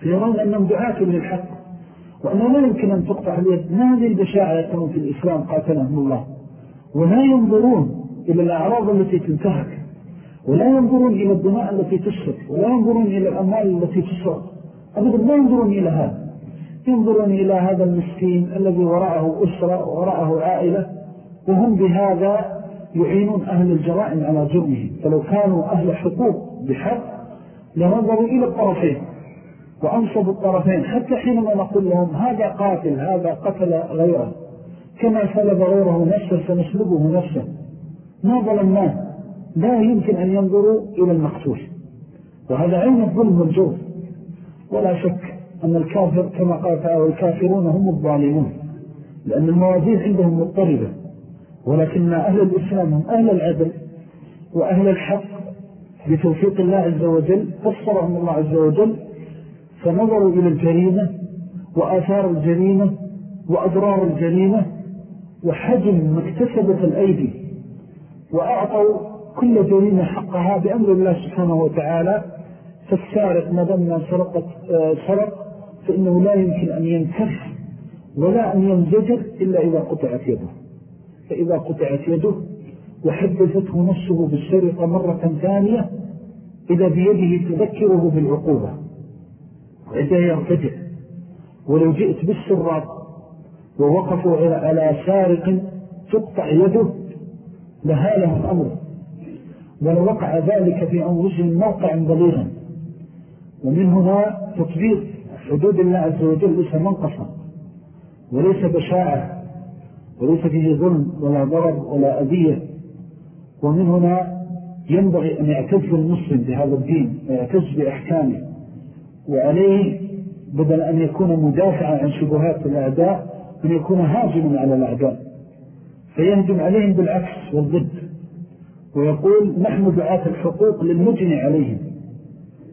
فيرون أنهم دعاة للحق. وأنه لا يمكن أن تقطع اليد. ما هذه البشاعة يكون في الإسلام قاتلهم الله؟ ولا ينظرون إلى الأعراض التي تنتهك. ولا ينظرون إلى الدماء التي تسرق ولا ينظرون إلى الأموال التي تسرق. أبدا لا ينظرون إلى هذا. ينظرون إلى هذا المسكين الذي وراءه أسرة وراءه عائلة وهم بهذا يعينون أهل الجرائم على جرمهم. فلو كانوا أهل حقوق بحق لنظروا إلى الطرفين وأنصبوا الطرفين. حتى حينما نقول لهم هذا قاتل هذا قتل غيره. كما سلب غيره نفسه فنسلبه نفسه. ما ظلمناه لا يمكن أن ينظروا إلى المقتول. وهذا عين الظلم والجور. ولا شك أن الكافر كما قال تعالى والكافرون هم الظالمون لأن الموازين عندهم مضطربة ولكن أهل الإسلام هم أهل العدل وأهل الحق بتوفيق الله عز وجل فصرهم الله عز وجل فنظروا إلى الجريمة وآثار الجريمة وأضرار الجريمة وحجم مكتسبة الأيدي وأعطوا كل جريمة حقها بأمر الله سبحانه وتعالى فالسارق ما دمنا سرقت آه، سرق فإنه لا يمكن أن ينكف ولا أن ينزجر إلا إذا قطعت يده. فإذا قطعت يده وحدثته نفسه بالسرقة مرة ثانية إذا بيده تذكره بالعقوبة. وإذا يرتجع ولو جئت بالسراط ووقفوا على سارق تقطع يده لهاله الأمر. ولو وقع ذلك في أنفسهم موقع بليغا. ومن هنا تطبيق حدود الله عز وجل ليس منقصا وليس بشاعة وليس فيه ظلم ولا ضرر ولا أذية. ومن هنا ينبغي أن يعتز المسلم بهذا الدين ويعتز بأحكامه. وعليه بدل أن يكون مدافعا عن شبهات الأعداء أن يكون هاجما على الأعداء. فيهجم عليهم بالعكس والضد. ويقول نحن دعاة الحقوق للمجني عليهم.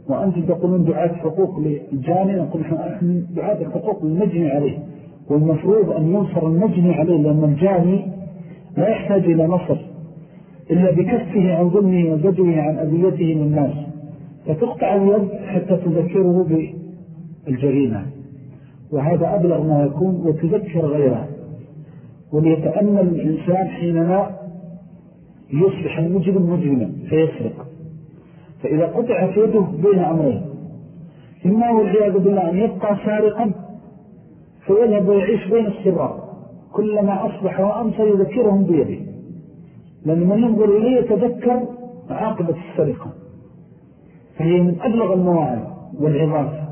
وأنتم تقولون دعاة حقوق للجاني نقول نحن دعاة الحقوق للمجني عليه والمفروض أن ينصر المجني عليه لأن الجاني لا يحتاج إلى نصر إلا بكفه عن ظلمه وزجره عن أذيته للناس فتقطع اليد حتى تذكره الجريمة وهذا أبلغ ما يكون وتذكر غيره. وليتأمل الإنسان حينما يصبح المجرم مجرما فيسرق. فإذا قطعت يده بين أمرين. إما والعياذ بالله أن يبقى سارقا فيذهب ويعيش بين السراق كلما أصبح وأمسى يذكرهم بيده. لأن من ينظر إليه يتذكر عاقبة السرقة. فهي من أبلغ المواعظ والعظات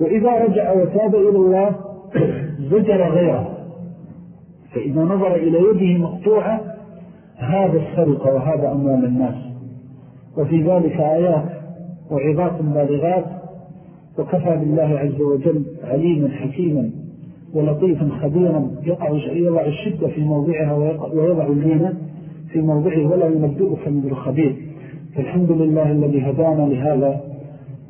وإذا رجع وتاب إلى الله زجر غيره. فإذا نظر إلى يده مقطوعة هذا السرقة وهذا أموال الناس. وفي ذلك آيات وعظات بالغات وكفى بالله عز وجل عليما حكيما ولطيفا خبيرا يضع الشدة في موضعها ويضع اللينة في موضعه ولا ينبئك من الخبير. فالحمد لله الذي هدانا لهذا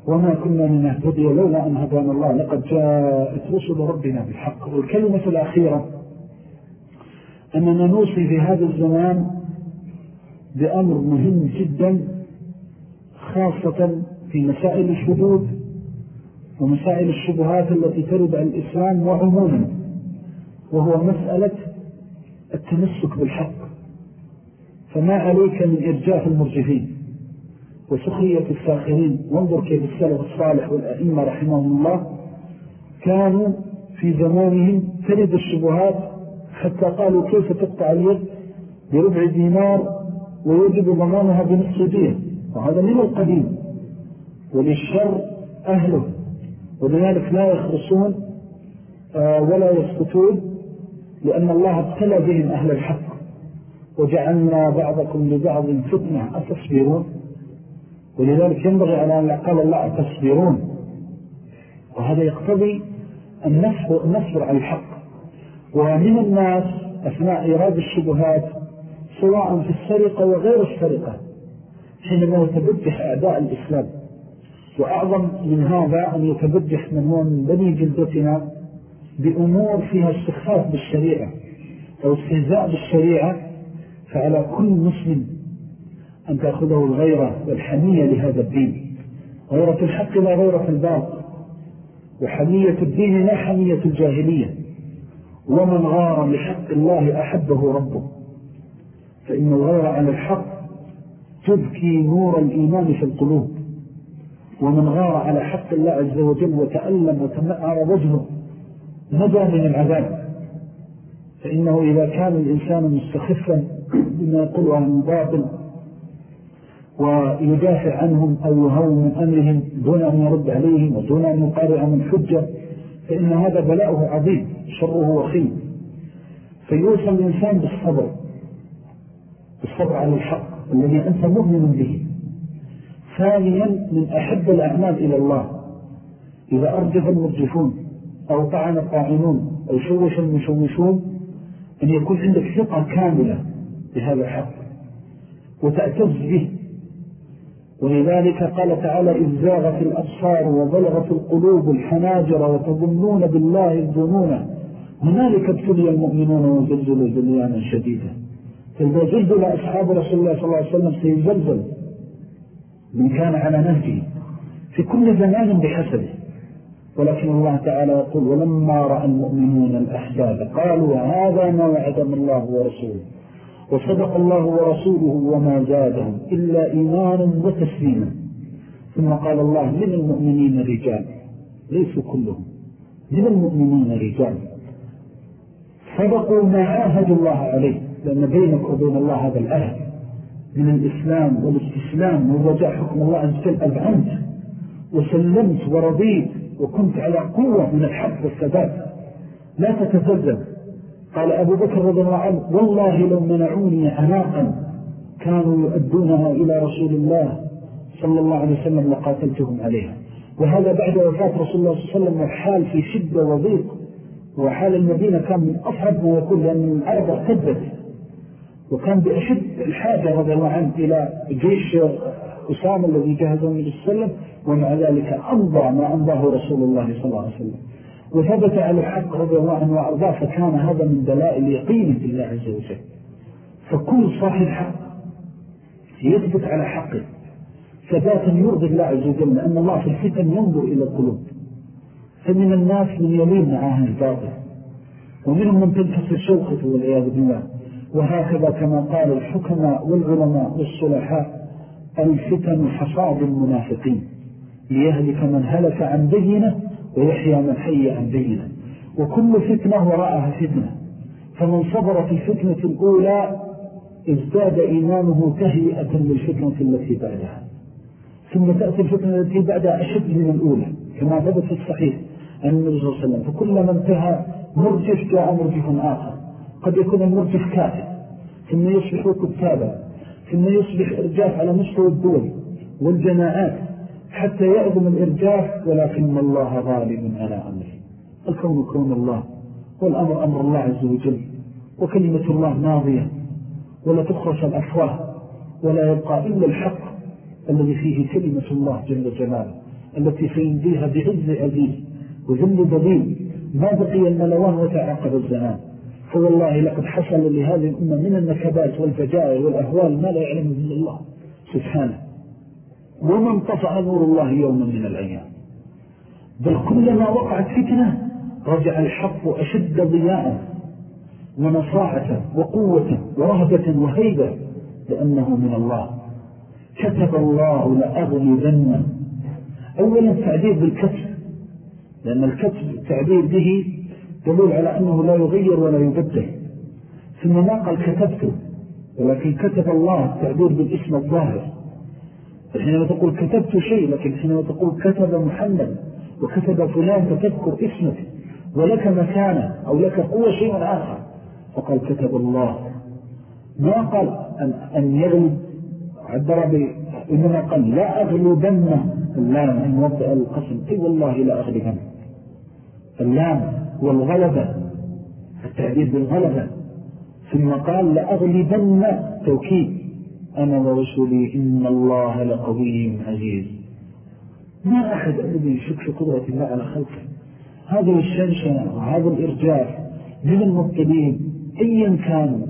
وما كنا لنهتدي لولا أن هدانا الله. لقد جاءت رسل ربنا بالحق. والكلمة الأخيرة أننا نوصي في هذا الزمان بأمر مهم جدا خاصة في مسائل الحدود ومسائل الشبهات التي ترد عن الإسلام وعموما وهو مسألة التمسك بالحق. فما عليك من إرجاف المرجفين وسخية الساخرين وانظر كيف السلف الصالح والأئمة رحمهم الله كانوا في زمانهم ترد الشبهات حتى قالوا كيف تقطع اليد بربع دينار ويجب ضمانها بنصف دين. وهذا من القديم وللشر أهله ولذلك لا يخرصون آه، ولا يسكتون لأن الله ابتلى بهم أهل الحق وجعلنا بعضكم لبعض فتنة أتصبرون؟ ولذلك ينبغي على أن قال الله أتصبرون. وهذا يقتضي النصر على الحق. ومن الناس أثناء إرادة الشبهات سواء في السرقة وغير السرقة حينما يتبجح أعداء الإسلام. وأعظم من هذا أن يتبجح من هو من بني جلدتنا بأمور فيها استخفاف بالشريعة أو استهزاء بالشريعة فعلى كل مسلم أن تأخذه الغيرة والحمية لهذا الدين. غيرة الحق لا غيرة الباطل وحمية الدين لا حمية الجاهلية. ومن غار لحق الله أحبه ربه فإن الغير على الحق تبكي نور الإيمان في القلوب. ومن غار على حق الله عز وجل وتألم وتمأر وجهه نجا من العذاب. فإنه إذا كان الإنسان مستخفا بما يقول عن باطل ويدافع عنهم أو يهون من أمرهم دون أن يرد عليهم ودون أن يقارع من حجة فإن هذا بلاؤه عظيم شره وخيم. فيوصل الإنسان بالصبر بالصبر على الحق. الذي أنت مؤمن به. ثانيا من أحب الأعمال إلى الله. إذا أرجف المرجفون أو طعن الطاعنون أو شوش المشوشون أن يكون عندك ثقة كاملة بهذا الحق وتأتز به. ولذلك قال تعالى إذ زاغت الأبصار وبلغت القلوب الحناجر وتظنون بالله الظنون. هنالك ابتلي المؤمنون وزلزلوا زليانا شديدا. فإذا زلزل أصحاب رسول الله صلى الله عليه وسلم سيزلزل من كان على نهجه في كل زمان بحسبه. ولكن الله تعالى يقول ولما رأى المؤمنون الأحزاب قالوا هذا ما وعدم الله ورسوله وصدق الله ورسوله وما زادهم إلا إيمانا وتسليما. ثم قال الله من المؤمنين رجال؟ ليسوا كلهم. من المؤمنين رجال؟ صدقوا ما عاهدوا الله عليه. لأن بينك وبين الله هذا الأهد من الإسلام والاستسلام ووجاء حكم الله أن أذعنت وسلمت ورضيت وكنت على قوة من الحق والثبات. لا تتزلزل قال أبو بكر رضي الله عنه والله لو منعوني عناقا كانوا يؤدونها إلى رسول الله صلى الله عليه وسلم لقاتلتهم عليها. وهذا بعد وفاة رسول الله صلى الله عليه وسلم وحال في شدة وضيق. وحال المدينة كان من أصعب ما يكون لأن الأرض ارتدت. وكان بأشد الحاجة رضي الله عنه إلى جيش أسامة الذي جهزه من السلم ومع ذلك أمضى ما أمضاه رسول الله صلى الله عليه وسلم. وثبت على الحق رضي الله عنه وأرضاه فكان هذا من دلائل يقينة الله عز وجل. فكل صاحب حق يثبت على حقه. ثباتا يرضي الله عز وجل لأن الله في الفتن ينظر إلى القلوب. فمن الناس من يلين معاه الباطل ومنهم من تنتصر شوقته والعياذ بالله. وهكذا كما قال الحكماء والعلماء والصلحاء الفتن حصاد المنافقين. ليهلك من هلك عن بينة ويحيى من حي عن بينة. وكل فتنة وراءها فتنة. فمن صبر في الفتنة الأولى ازداد إيمانه تهيئة للفتنة التي بعدها. ثم تأتي الفتنة التي بعدها أشد من الأولى كما ثبت في الصحيح عن النبي صلى الله عليه وسلم. فكلما انتهى مرجف جاء مرجف آخر. قد يكون المرجف كاتب ثم يصبح كتابا ثم يصبح إرجاف على مستوى الدول والجماعات حتى يأذن الإرجاف ولكن الله غالب على أمره. الكون كون الله والأمر أمر الله عز وجل وكلمة الله ماضية ولا تخرج الأفواه ولا يبقى إلا الحق الذي فيه كلمة الله جل جلاله التي سينزيها بعز عزيز وذل دليل. ما بقي الملوان وتعاقب الزمان. فوالله لقد حصل لهذه الأمة من النكبات والفجائر والأهوال ما لا يعلم إلا الله سبحانه. وما انطفع نور الله يوما من الأيام. بل كلما وقعت فتنة رجع الحق أشد ضياء ونصاعة وقوة ورهبة وهيبة لأنه من الله. كتب الله لأغلبن. أولا تعبير بالكتب لأن الكتب التعبير به دليل على أنه لا يغير ولا يبدل. ثم ما قال كتبته ولكن كتب الله التعبير بالاسم الظاهر. حينما تقول كتبت شيء لكن حينما تقول كتب محمد وكتب فلان فتذكر اسمك ولك مكانة أو لك قوة شيء آخر. فقال كتب الله. ما قال أن, أن يغلب عبر إنما قال لا أغلبن اللام. أن وضع القسم. أي والله لا أغلبن. اللام. والغلبة التعبير بالغلبة. ثم قال لأغلبن توكيد. أنا ورسولي إن الله لقوي عزيز. ما أحد الذي يشك في قدرة الله على خلقه. هذه الشنشنة وهذا الإرجاف من المبتلين أيا كانوا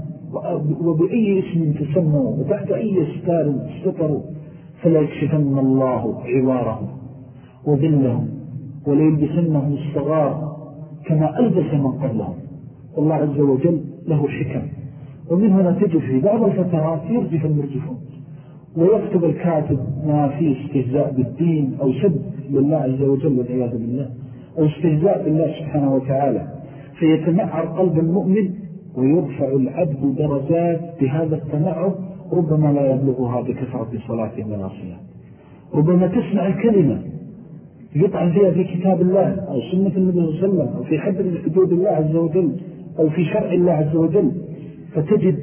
وبأي اسم تسموا وتحت أي ستار استطروا فلا يكشفن الله عوارهم وذلهم وليلبسنهم الصغار كما ألبس من قبلهم. والله عز وجل له حكم. ومن هنا تجد في بعض الفترات يرجف المرجفون. ويكتب الكاتب ما فيه استهزاء بالدين أو سب لله عز وجل والعياذ بالله. أو استهزاء بالله سبحانه وتعالى. فيتمعر قلب المؤمن ويرفع العبد درجات بهذا التمعر ربما لا يبلغها بكثرة صلاة وناصية ربما تسمع الكلمة يطعن فيها في كتاب الله أو سنة النبي صلى الله عليه وسلم أو في حد من حدود الله عز وجل أو في شرع الله عز وجل فتجد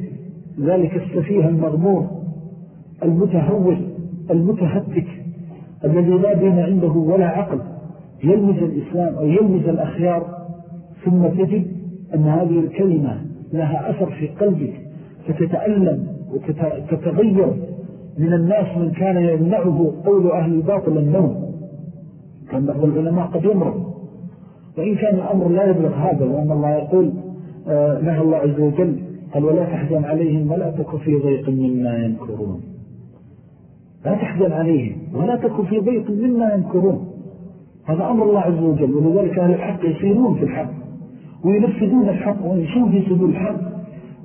ذلك السفيه المغمور المتهور المتهتك الذي لا دين عنده ولا عقل يلمز الإسلام أو يلمز الأخيار. ثم تجد أن هذه الكلمة لها أثر في قلبك فتتألم وتتغير من الناس من كان يمنعه قول أهل الباطل النوم. كان بعض العلماء قد يمرض. وإن كان الأمر لا يبلغ هذا لأن الله يقول آه، نهى الله عز وجل قال ولا تحزن عليهم ولا تكن في ضيق مما ينكرون لا تحزن عليهم ولا تكن في ضيق مما ينكرون هذا أمر الله عز وجل ولذلك أهل الحق يسيرون في الحق وينفذون الحق ويمشون في سبيل الحق.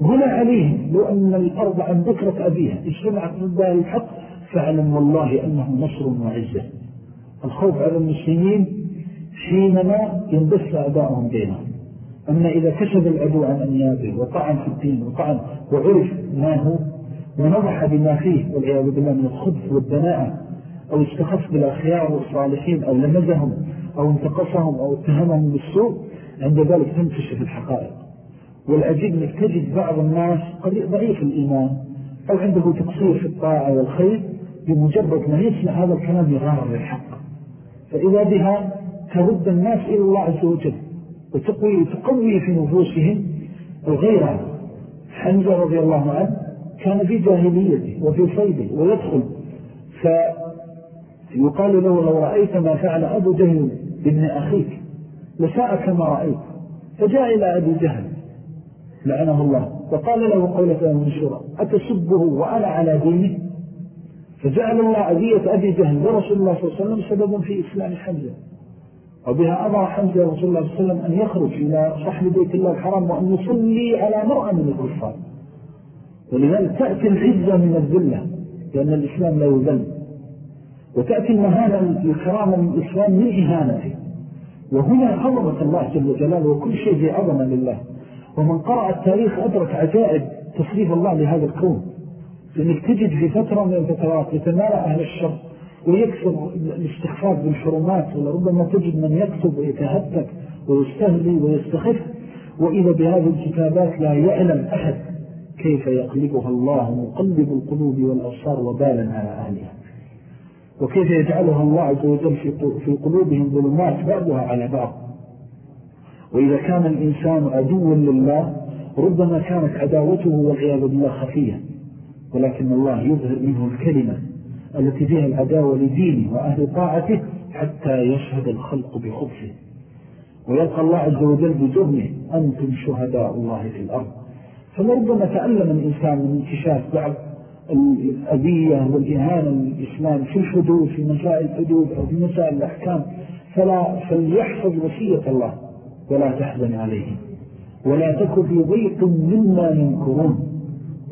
هنا عليهم لو أن الأرض عن ذكرة أبيها اجتمعت ضد الحق فعلم والله أنه نصر وعزة. الخوف على المسلمين حينما يندس أعداءهم بينهم أما إذا كشف العدو عن أنيابه وطعن في الدين وطعن وعرف ما هو ونضح بما فيه والعياذ بالله من الخبث والدناءة أو استخف بالأخيار والصالحين أو لمزهم أو انتقصهم أو اتهمهم بالسوء عند ذلك تنكشف الحقائق. والعجيب أنك تجد بعض الناس ضعيف الإيمان أو عنده تقصير في الطاعة والخير بمجرد ما يسمع هذا الكلام يغار للحق. فإذا بها ترد الناس إلى الله عز وجل وتقوي تقوي في نفوسهم الغيرة حمزة رضي الله عنه كان في جاهليته وفي صيده ويدخل. فيقال له لو رأيت ما فعل أبو جهل بابن أخيك لساء كما رأيت. فجاء إلى أبي جهل لعنه الله. وقال له قولة منشورة أتسبه وأنا على دينه؟ فجعل الله أذية أبي جهل ورسول الله صلى الله عليه وسلم سببا في إسلام حمزة. وبها أمر حمزة رسول الله صلى الله عليه وسلم أن يخرج إلى صحن بيت الله الحرام وأن يصلي على مرأة من الكفار. ولذلك تأتي العزة من الذلة لأن الإسلام لا يذل. وتأتي المهانة الكرامة من الإسلام من إهانته. وهنا عظمة الله جل جلاله وكل شيء عظمة لله. ومن قرأ التاريخ أدرك عجائب تصريف الله لهذا الكون. لأنك تجد في فترة من الفترات يتمالى أهل الشر ويكثر الاستخفاف بالحرمات ولربما تجد من يكتب ويتهتك ويستهلي ويستخف وإذا بهذه الكتابات لا يعلم أحد كيف يقلبها الله مقلب القلوب والأبصار وبالا على أهلها. وكيف يجعلها الله عز وجل في قلوبهم ظلمات بعضها على بعض. وإذا كان الإنسان عدوا لله ربما كانت عداوته والعياذ بالله خفية. ولكن الله يظهر منه الكلمة التي فيها العداوة لدينه وأهل طاعته حتى يشهد الخلق بخبثه. ويلقى الله عز وجل بجرمه أنتم شهداء الله في الأرض. فلربما تألم الإنسان من انتشاف بعض الأذية والإهانة للإسلام في الحدود في مسائل الحدود أو في مسائل الأحكام. فلا فليحفظ وصية الله ولا تحزن عليه. ولا تكن في ضيق مما ينكرون.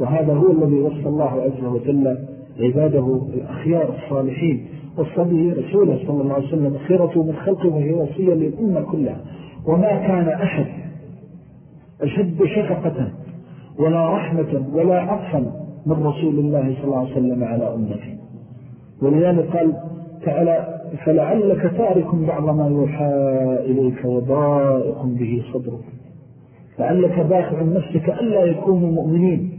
وهذا هو الذي وصى الله عز وجل عباده الأخيار الصالحين. وصى رسوله صلى الله عليه وسلم خيرته من خلقه وهي وصية للأمة كلها. وما كان أحد أشد شفقة ولا رحمة ولا عطفا من رسول الله صلى الله عليه وسلم على أمته. ولذلك قال تعالى فلعلك تارك بعض ما يوحى إليك وضائق به صدرك. لعلك باخع نفسك ألا يكونوا مؤمنين.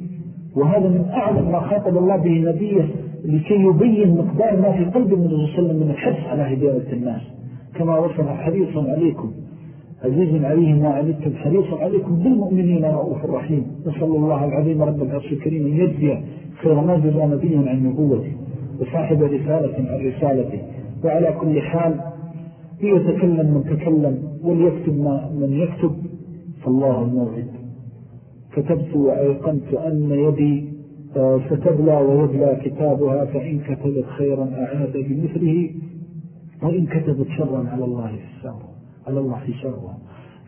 وهذا من أعظم ما خاطب الله به نبيه لكي يبين مقدار ما في قلب النبي صلى الله عليه وسلم من الحرص على هداية الناس. كما وصف حريص عليكم. عزيز عليهم ما عنتم حريص عليكم بالمؤمنين رؤوف الرحيم نسأل الله العظيم رب العرش الكريم أن يجزي خير ما جزى نبيا عن نبوته وصاحب رسالة عن رسالته. وعلى كل حال ليتكلم من تكلم وليكتب ما من يكتب. فالله الموعد. كتبت وأيقنت أن يدي آه، ستبلى ويبلى كتابها فإن كتبت خيرا أعاد بمثله وإن كتبت شرا على الله في السار على الله في شرها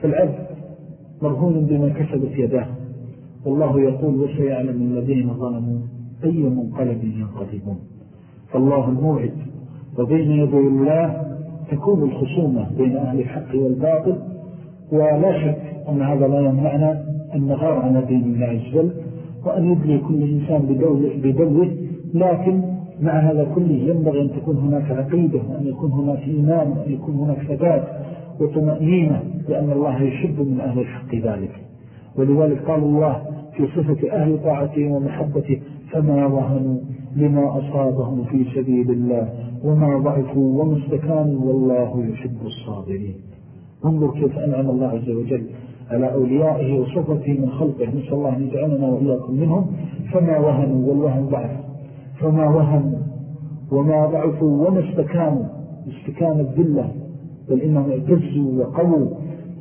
فالعبد مرهون بما كسبت يداه. والله يقول وسيعلم الذين ظلموا أي منقلب ينقلبون. فالله الموعد. وبين يدي الله تكون الخصومة بين أهل الحق والباطل ولا شك أن هذا لا يمنعنا نغار عن دين الله عز وجل وأن يبلي كل إنسان بدوله لكن مع هذا كله ينبغي أن تكون هناك عقيدة وأن يكون هناك إيمان وأن يكون هناك ثبات وطمأنينة لأن الله يحب من أهل الحق ذلك. ولذلك قال الله في صفة أهل طاعته ومحبته فما وهنوا لما أصابهم في سبيل الله وما ضعفوا وما استكانوا والله يحب الصابرين. انظر كيف أنعم الله عز وجل على أوليائه وصفته من خلقه. نسأل الله أن يجعلنا وإياكم منهم. فما وهنوا والوهن ضعف. فما وهنوا وما ضعفوا وما استكانوا. استكان الذلة. بل إنهم اعتزوا وقووا.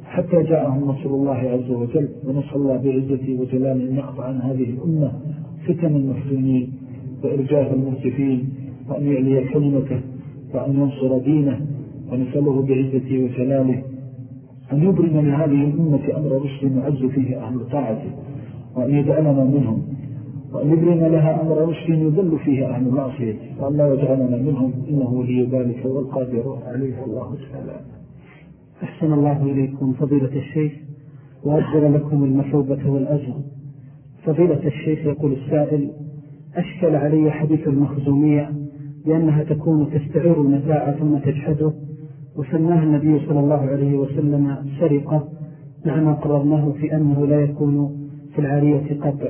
حتى جاءهم نصر الله عز وجل. ونسأل الله بعزته وجلاله أن يقطع عن هذه الأمة فتن المفتونين وإرجاف المرتفين وأن يعلي كلمته. وأن ينصر دينه. ونسأله بعزته وجلاله. أن يبرم لهذه الأمة أمر رشد يعز فيه أهل طاعته وأن يجعلنا منهم وأن يبرم لها أمر رشد يذل فيه أهل معصيته وأن لا يجعلنا منهم إنه ولي ذلك والقادر عليه الله تعالى. أحسن الله إليكم فضيلة الشيخ وأجل لكم المثوبة والأجر. فضيلة الشيخ يقول السائل أشكل علي حديث المخزومية لأنها تكون تستعير المتاع ثم تجحده وسماها النبي صلى الله عليه وسلم سرقة مع ما قررناه في أنه لا يكون في العارية قطع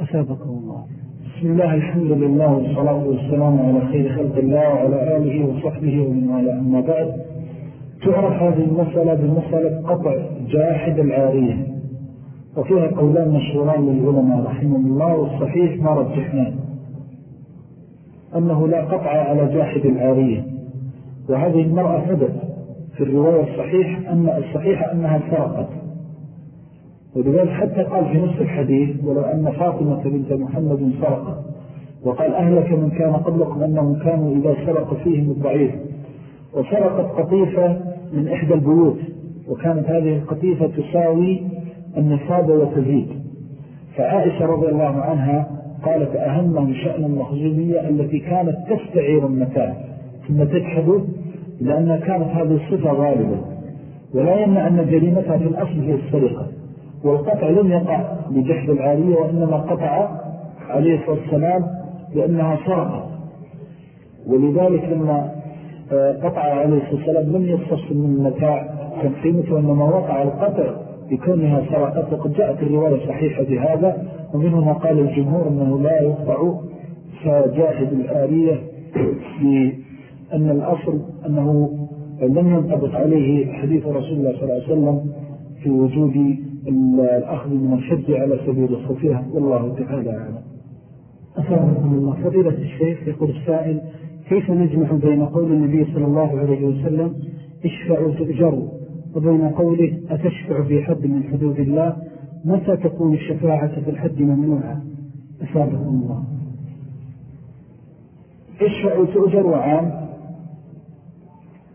أثابكم الله. بسم الله الحمد لله والصلاة والسلام على خير خلق الله وعلى آله وصحبه ومن على أما بعد تعرف هذه المسألة بمسألة قطع جاحد العارية. وفيها قولان مشهوران للعلماء رحمه الله والصحيح ما رجحناه. أنه لا قطع على جاحد العارية. وهذه المرأة حدث في الرواية الصحيح أن الصحيح أنها سرقت ولذلك حتى قال في نفس الحديث ولو أن فاطمة بنت محمد سرقت. وقال أهلك من كان قبلكم أنهم كانوا إذا سرق فيهم الضعيف. وسرقت قطيفة من إحدى البيوت. وكانت هذه القطيفة تساوي النصاب وتزيد. فعائشة رضي الله عنها قالت أهم شأن المخزومية التي كانت تستعير المتاع. ثم تجحده لأنها كانت هذه الصفة غالبة. ولا يمنع أن جريمتها في الأصل هي السرقة. والقطع لم يقع بجحد العالية وإنما قطع عليه الصلاة والسلام لأنها سرقت ولذلك لما آه، قطع عليه الصلاة والسلام لم يتصل من المتاع كان قيمته أنما وقع القطع بكونها سرقت. وقد جاءت الرواية صحيحة بهذا ومنه ما قال الجمهور أنه لا يقطع فجاهد الآلية بأن الأصل أنه لم ينطبق عليه حديث رسول الله صلى الله عليه وسلم في وجود الأخذ من الحج على سبيل الصفية والله تعالى أعلم. أسألكم الله. فضيلة الشيخ يقول السائل كيف نجمع بين قول النبي صلى الله عليه وسلم اشفعوا تؤجروا وبين قوله أتشفع في حد من حدود الله متى تكون الشفاعة في الحد ممنوعة؟ أسألكم الله. اشفعوا تؤجروا عام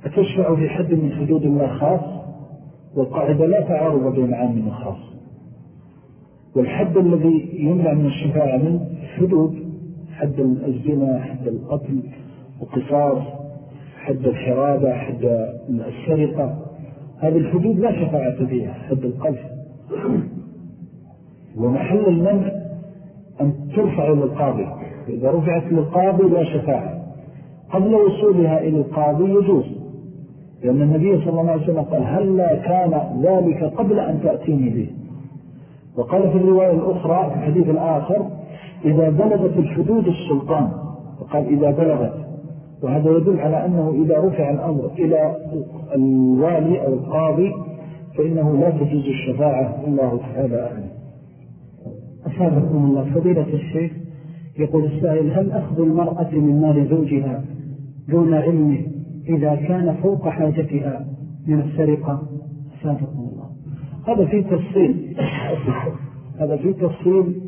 أتشفع في حد من حدود الله خاص؟ والقاعدة لا تعارض بين عام وخاص والحد الذي يمنع من الشفاعة من حدود حد الزنا حد القتل القصاص حد الحرابة حد السرقة. هذه الحدود لا شفاعة فيها حد القذف. ومحل المنع أن ترفع إلى القاضي. إذا رفعت للقاضي لا شفاعة. قبل وصولها إلى القاضي يجوز. لأن النبي صلى الله عليه وسلم قال هل لا كان ذلك قبل أن تأتيني به؟ وقال في الرواية الأخرى في الحديث الآخر إذا بلغت الحدود السلطان وقال إذا بلغت. وهذا يدل على أنه إذا رفع الأمر إلى الوالي أو القاضي فإنه لا تجوز الشفاعة. الله تعالى أعلم. أسابقكم الله. فضيلة الشيخ يقول السائل هل أخذ المرأة من مال زوجها دون علمه إذا كان فوق حاجتها من السرقة. أسابقكم الله. هذا فيه تفصيل. هذا فيه تفصيل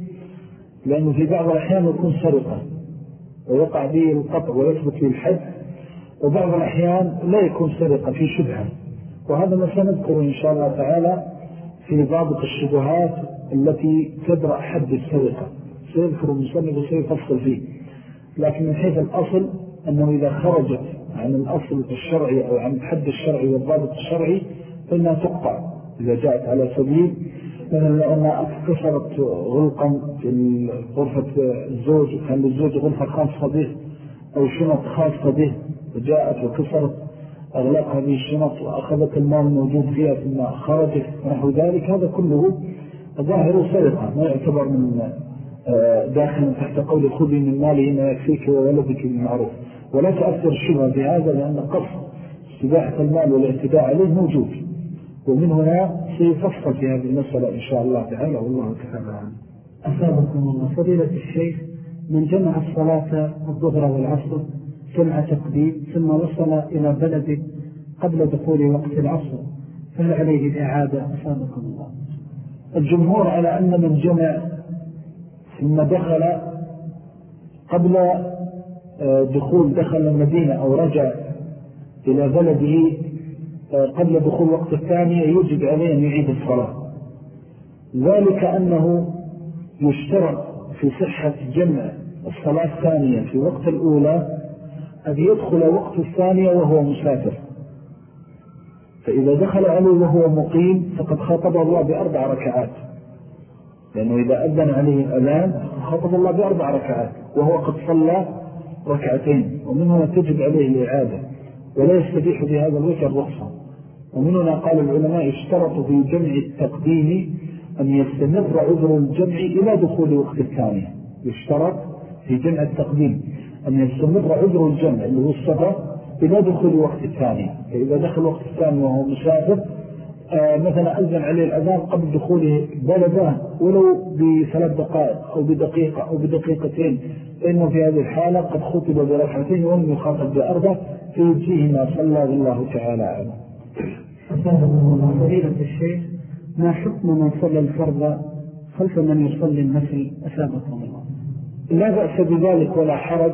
لأنه في بعض الأحيان يكون سرقة ويقع به القطع ويثبت به الحد وبعض الأحيان لا يكون سرقة في شبهة. وهذا ما سنذكر إن شاء الله تعالى في ضابط الشبهات التي تدرأ حد السرقة. سيذكر المصنف وسيفصل فيه. لكن من حيث الأصل أنه إذا خرجت عن الأصل الشرعي أو عن الحد الشرعي والضابط الشرعي فإنها تقطع. إذا جاءت على سبيل لأن كسرت غلقا في غرفة الزوج كان للزوج غرفة خاصة به أو شنط خاصة به وجاءت وكسرت أغلاق هذه الشنط وأخذت المال الموجود فيها ثم خرجت ونحو ذلك. هذا كله ظاهر سرقة ما يعتبر من آه، داخل تحت قول خذي من ماله ما يكفيك وولدك بالمعروف. ولا تأثر الشبهة بهذا لأن قصد استباحة المال والاعتداء عليه موجود. ومن هنا سيفصل في هذه المسألة إن شاء الله تعالى. والله تعالى أسابقكم الله. فضيلة الشيخ من جمع الصلاة الظهر والعصر جمع تقديم ثم وصل إلى بلده قبل دخول وقت العصر فهل عليه الإعادة أسابقكم الله. الجمهور على أن من جمع ثم دخل قبل دخول دخل المدينة أو رجع إلى بلده قبل دخول وقت الثانية يجب عليه أن يعيد الصلاة. ذلك أنه يشترط في صحة جمع الصلاة الثانية في وقت الأولى أن يدخل وقت الثانية وهو مسافر. فإذا دخل عليه وهو مقيم فقد خطب الله بأربع ركعات. لأنه إذا أذن عليه الأذان خطب الله بأربع ركعات وهو قد صلى ركعتين ومن هنا تجب عليه الإعادة ولا يستبيح بهذا الوجه الرخصة ومن هنا قال العلماء اشترطوا في جمع التقديم أن يستمر عذر الجمع إلى دخول وقت الثانية يشترط في جمع التقديم أن يستمر عذر الجمع اللي هو السفر إلى دخول وقت الثانية فإذا دخل وقت الثاني وهو مسافر مثلا أذن عليه الأذان قبل دخوله بلده ولو بثلاث دقائق أو بدقيقة أو بدقيقتين فإنه في هذه الحالة قد خطب بركعتين وهم يخاطب بأربع فيجيه ما صلى الله تعالى عنه فضيلة الشيخ ما حكم من صلى الفرض خلف من يصلي النفل؟ أسابقكم الله. لا بأس بذلك ولا حرج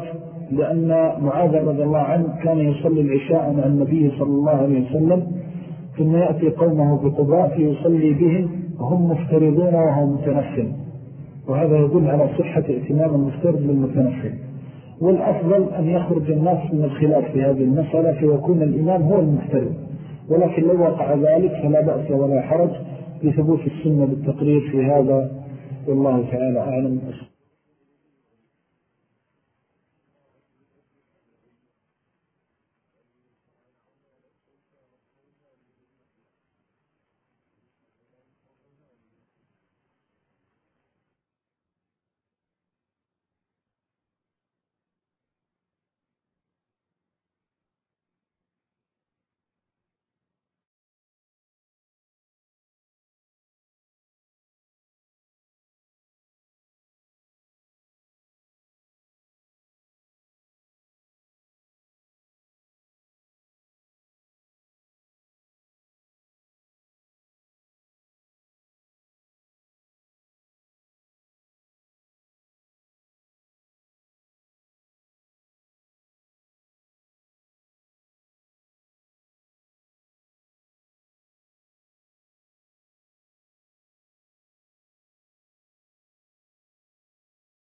لأن معاذ رضي الله عنه كان يصلي العشاء مع النبي صلى الله عليه وسلم ثم يأتي قومه بقضاء فيصلي بهم وهم مفترضون وهم متنفل. وهذا يدل على صحة ائتمام المفترض بالمتنفل. والأفضل أن يخرج الناس من الخلاف في هذه المسألة فيكون الإمام هو المفترض. ولكن لو وقع ذلك فلا بأس ولا حرج لثبوت السنة بالتقرير في هذا. والله تعالى أعلم.